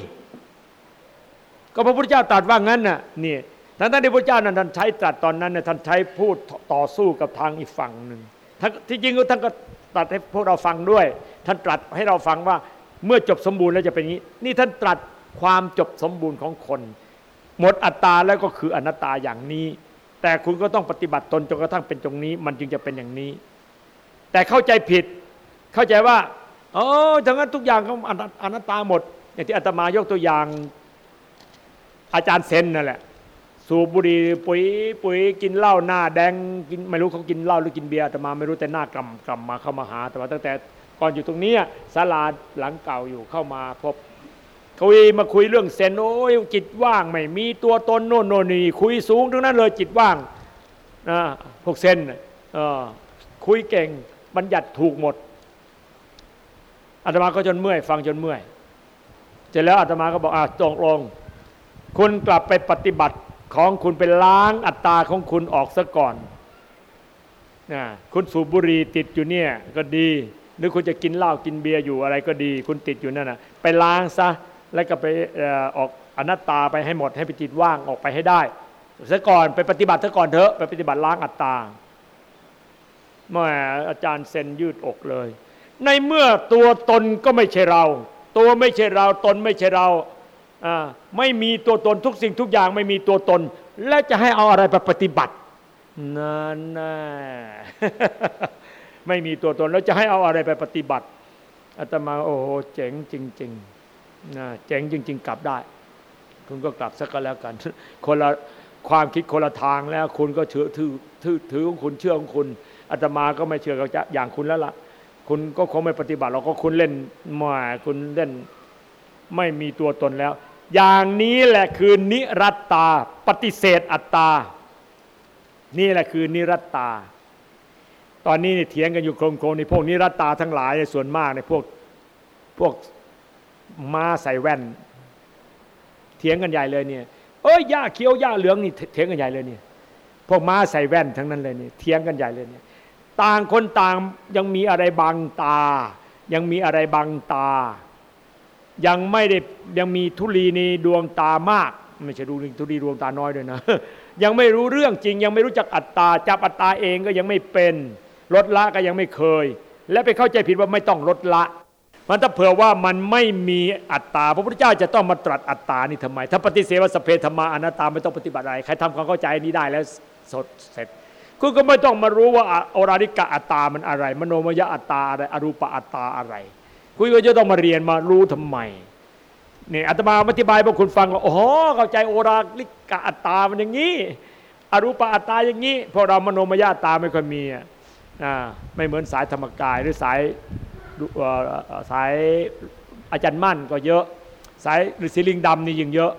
Speaker 2: ก็พระพุทธเจ้าตรัสว่างั้นน่ะนี่ท่านท่านที่พระเจ้านั้นท่านใช้ตรัสตอนนั้นน่ะท่านใช้พูดต่อสู้กับทางอีกฝั่งหนึ่งที่จริงก็ท่านก็ตรัสให้พวกเราฟังด้วย ท่านตรัสให้เราฟังว่าเมื่อจบสมบูรณ์แล้วจะเป็นอย่างนี้ นี่ท่านตรัสความจบสมบูรณ์ของคน หมดอัตตาแล้วก็คืออนัตตาอย่างนี้ แต่คุณก็ต้องปฏิบัติตนจนกระทั่งเป็นตรงนี้ มันจึงจะเป็นอย่างนี้ แต่เข้าใจผิดเข้าใจว่า เออทั้งนั้นทุกอย่างก็อนัตตาหมด อย่างที่อาตมายกตัวอย่าง อาจารย์เซนนั่นแหละ สูบบุหรี่ปุ๋ยปุ๋ยกินเหล้าหน้าแดงกินไม่รู้เขากินเหล้าหรือกินเบียร์อาตมาไม่รู้แต่หน้ากำกำมาเข้ามาหาแต่ว่าตั้งแต่ก่อนอยู่ตรงนี้ศาลาหลังเก่าอยู่เข้ามาพบคุยมาคุยเรื่องเซนโอ้ยจิตว่างไม่มีตัวตนโน่นโน่นนี่คุยสูงทั้งนั้นเลยจิตว่างนะพวกเซนเออคุยเก่งบัญญัติถูกหมด อาตมาก็จนเมื่อย ฟังจนเมื่อย เสร็จแล้วอาตมาก็บอกอะตรงลง คุณกลับไปปฏิบัติของคุณไปล้างอัตตาของคุณออกซะก่อนนะคุณสูบบุหรี่ติดอยู่เนี่ยก็ดี หรือคุณจะกินเหล้ากินเบียร์อยู่อะไรก็ดี คุณติดอยู่นั่นนะไปล้างซะ แล้วก็ไปออกอนัตตาไปให้หมดให้ไปจิตว่างออกไปให้ได้ซะก่อนไปปฏิบัติซะก่อนเถอะไปปฏิบัติล้างอัตตาเมื่ออาจารย์เซนยืดอกเลย ในเมื่อตัวตนก็ไม่ใช่เรา ตัวไม่ใช่เราตนไม่ใช่เราไม่มีตัวตนทุกสิ่งทุกอย่างไม่มีตัวตน และจะให้เอาอะไรไปปฏิบัตินั่นนะไม่มีตัวตนแล้วจะให้เอาอะไรไปปฏิบัติอาตมาโอ้โหเจ๋งจริงๆนะเจ๋งจริง ๆ กลับได้ คุณก็กลับสักก็แล้วกัน คนละความคิดคนละทางแล้ว คุณก็ถือถือถือถือของคุณเชื่อของคุณอาตมาก็ไม่เชื่อกับอย่างคุณแล้วล่ะ คุณก็คงไม่ปฏิบัติเราก็คุณเล่นมาคุณเล่นไม่มีตัวตนแล้ว อย่างนี้แหละคือนิรัตตา ปฏิเสธอัตตา นี่แหละคือนิรัตตา ตอนนี้เนี่ยเถียงกันอยู่โครมๆในพวกนิรัตตาทั้งหลายในส่วนมากในพวกพวกม้าใส่แว่น เถียงกันใหญ่เลยเนี่ยเอ้ยหญ้าเขียวหญ้าเหลืองนี่เถียงกันใหญ่เลยเนี่ยพวกม้าใส่แว่นทั้งนั้นเลยเนี่ยเถียงกันใหญ่เลยเนี่ย ต่างคนต่างยังมีอะไรบังตา ยังมีอะไรบังตา ยังไม่ได้ยังมีทุลีในดวงตามาก ไม่ใช่ดูทุลีดวงตาน้อยด้วยนะ ยังไม่รู้เรื่องจริง ยังไม่รู้จักอัตตาจับอัตตาเองก็ยังไม่เป็นลดละก็ยังไม่เคย และไปเข้าใจผิดว่าไม่ต้องลดละมันถ้าเผื่อว่ามันไม่มีอัตตา พระพุทธเจ้าจะต้องมาตรัสอัตตานี่ทำไม ถ้าปฏิเสธว่าสเพธรรมาอนัตตาไม่ต้องปฏิบัติอะไร ใครทำความเข้าใจนี้ได้แล้วสดเสร็จ คุณก็ไม่ต้องมารู้ว่าอราริกะอัตตามันอะไร มโนมยอัตตาอะไรอรูปอัตตาอะไร คุณก็จะต้องมาเรียนมารู้ทำไมนี่อาตมาอธิบายพวกคุณฟังว่าอ้โหเข้าใจโอราลิกะอัตตามันอย่างนี้อรูปอัตตาอย่างนี้พวกเรามโนมยอัตตาไม่ค่อยมีอะไม่เหมือนสายธรรมกายหรือสายสายอาจารย์มั่นก็เยอะ สายฤาษีลิงดำนี่ยิ่งเยอะ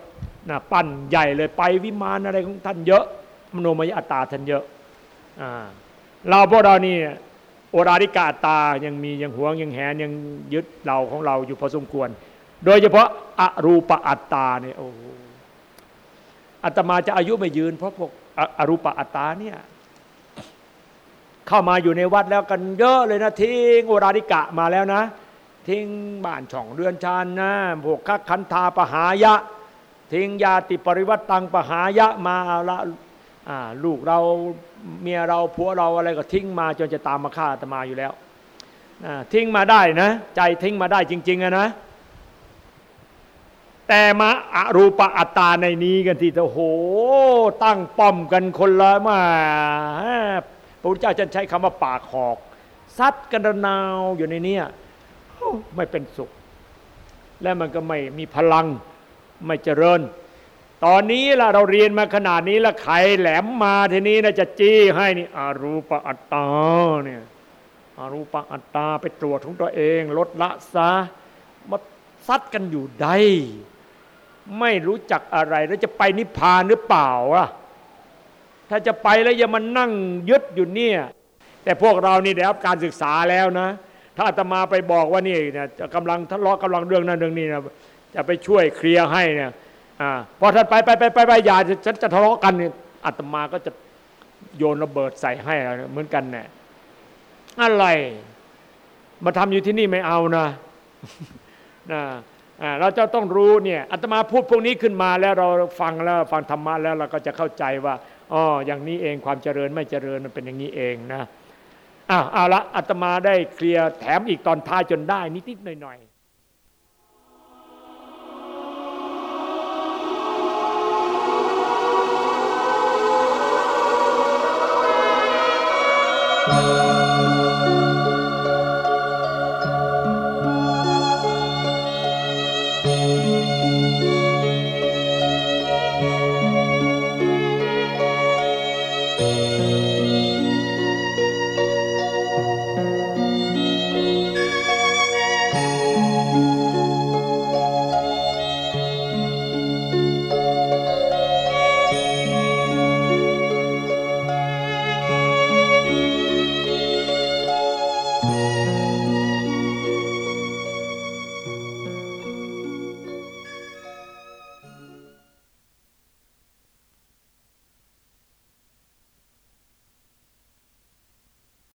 Speaker 2: นะปั้นใหญ่เลยไปวิมานอะไรของท่านเยอะ มโนมยอัตตาท่านเยอะ เราพวกเรานี่โอราริกาตายังมียังหวงยังแหนยังยึดเราของเราอยู่พอสมควร โดยเฉพาะอรูปอัตตาเนี่ยโอ้อัตมาจะอายุไม่ยืน เพราะพวกอรูปอัตตาเนี่ยเข้ามาอยู่ในวัดแล้วกันเยอะเลยนะทิ้งโอราริกะมาแล้วนะ ทิ้งบ้านช่องเรือนชานนะพวกคักคันธาปหายะ ทิ้งยาติปริวัตตังปหายะมาละลูกเรา เมียเราผัวเราอะไรก็ทิ้งมาจนจะตามมาฆ่าตมาอยู่แล้วทิ้งมาได้นะ ใจทิ้งมาได้จริงๆนะ แต่มาอารูปอัตตาในนี้กันที่โอ้โห ตั้งป้อมกันคนละมาพระพุทธเจ้าจะใช้คำว่าปากหอกซัดกันระนาวอยู่ในนี้ไม่เป็นสุข และมันก็ไม่มีพลังไม่เจริญ ตอนนี้ล่ะเราเรียนมาขนาดนี้แล้วไขแหลมมาทีนี้นะจะจี้ให้นี่อารูปอัตตาเนี่ยอารูปอัตตาไปตรวจของตัวเอง ลดละซะมาซัดกันอยู่ใดไม่รู้จักอะไรแล้วจะไปนิพพานหรือเปล่าอะถ้าจะไปแล้วอย่ามานั่งยึดอยู่เนี่ยแต่พวกเรานี่ได้รับการศึกษาแล้วนะ ถ้าอาตมาไปบอกว่านี่เนี่ยกำลังทะเลาะกำลังเรื่องนั้นเรื่องนี้นะจะไปช่วยเคลียร์ให้เนี่ย อพอท่านไปไปไปไปไปอย่าฉันจะทะเลาะกันเนี่ยอาตมาก็จะโยนระเบิดใส่ให้เหมือนกันเนี่ยอะไรมาทำอยู่ที่นี่ไม่เอานะนะเราจะต้องรู้เนี่ยอาตมาพูดพวกนี้ขึ้นมาแล้วเราฟังแล้วฟังธรรมะแล้วเราก็จะเข้าใจว่าอ๋ออย่างนี้เองความเจริญไม่เจริญมันเป็นอย่างนี้เองนะอ้าวเอาละอาตมาได้เคลียร์แถมอีกตอนท้ายจนได้นิดๆหน่อยๆ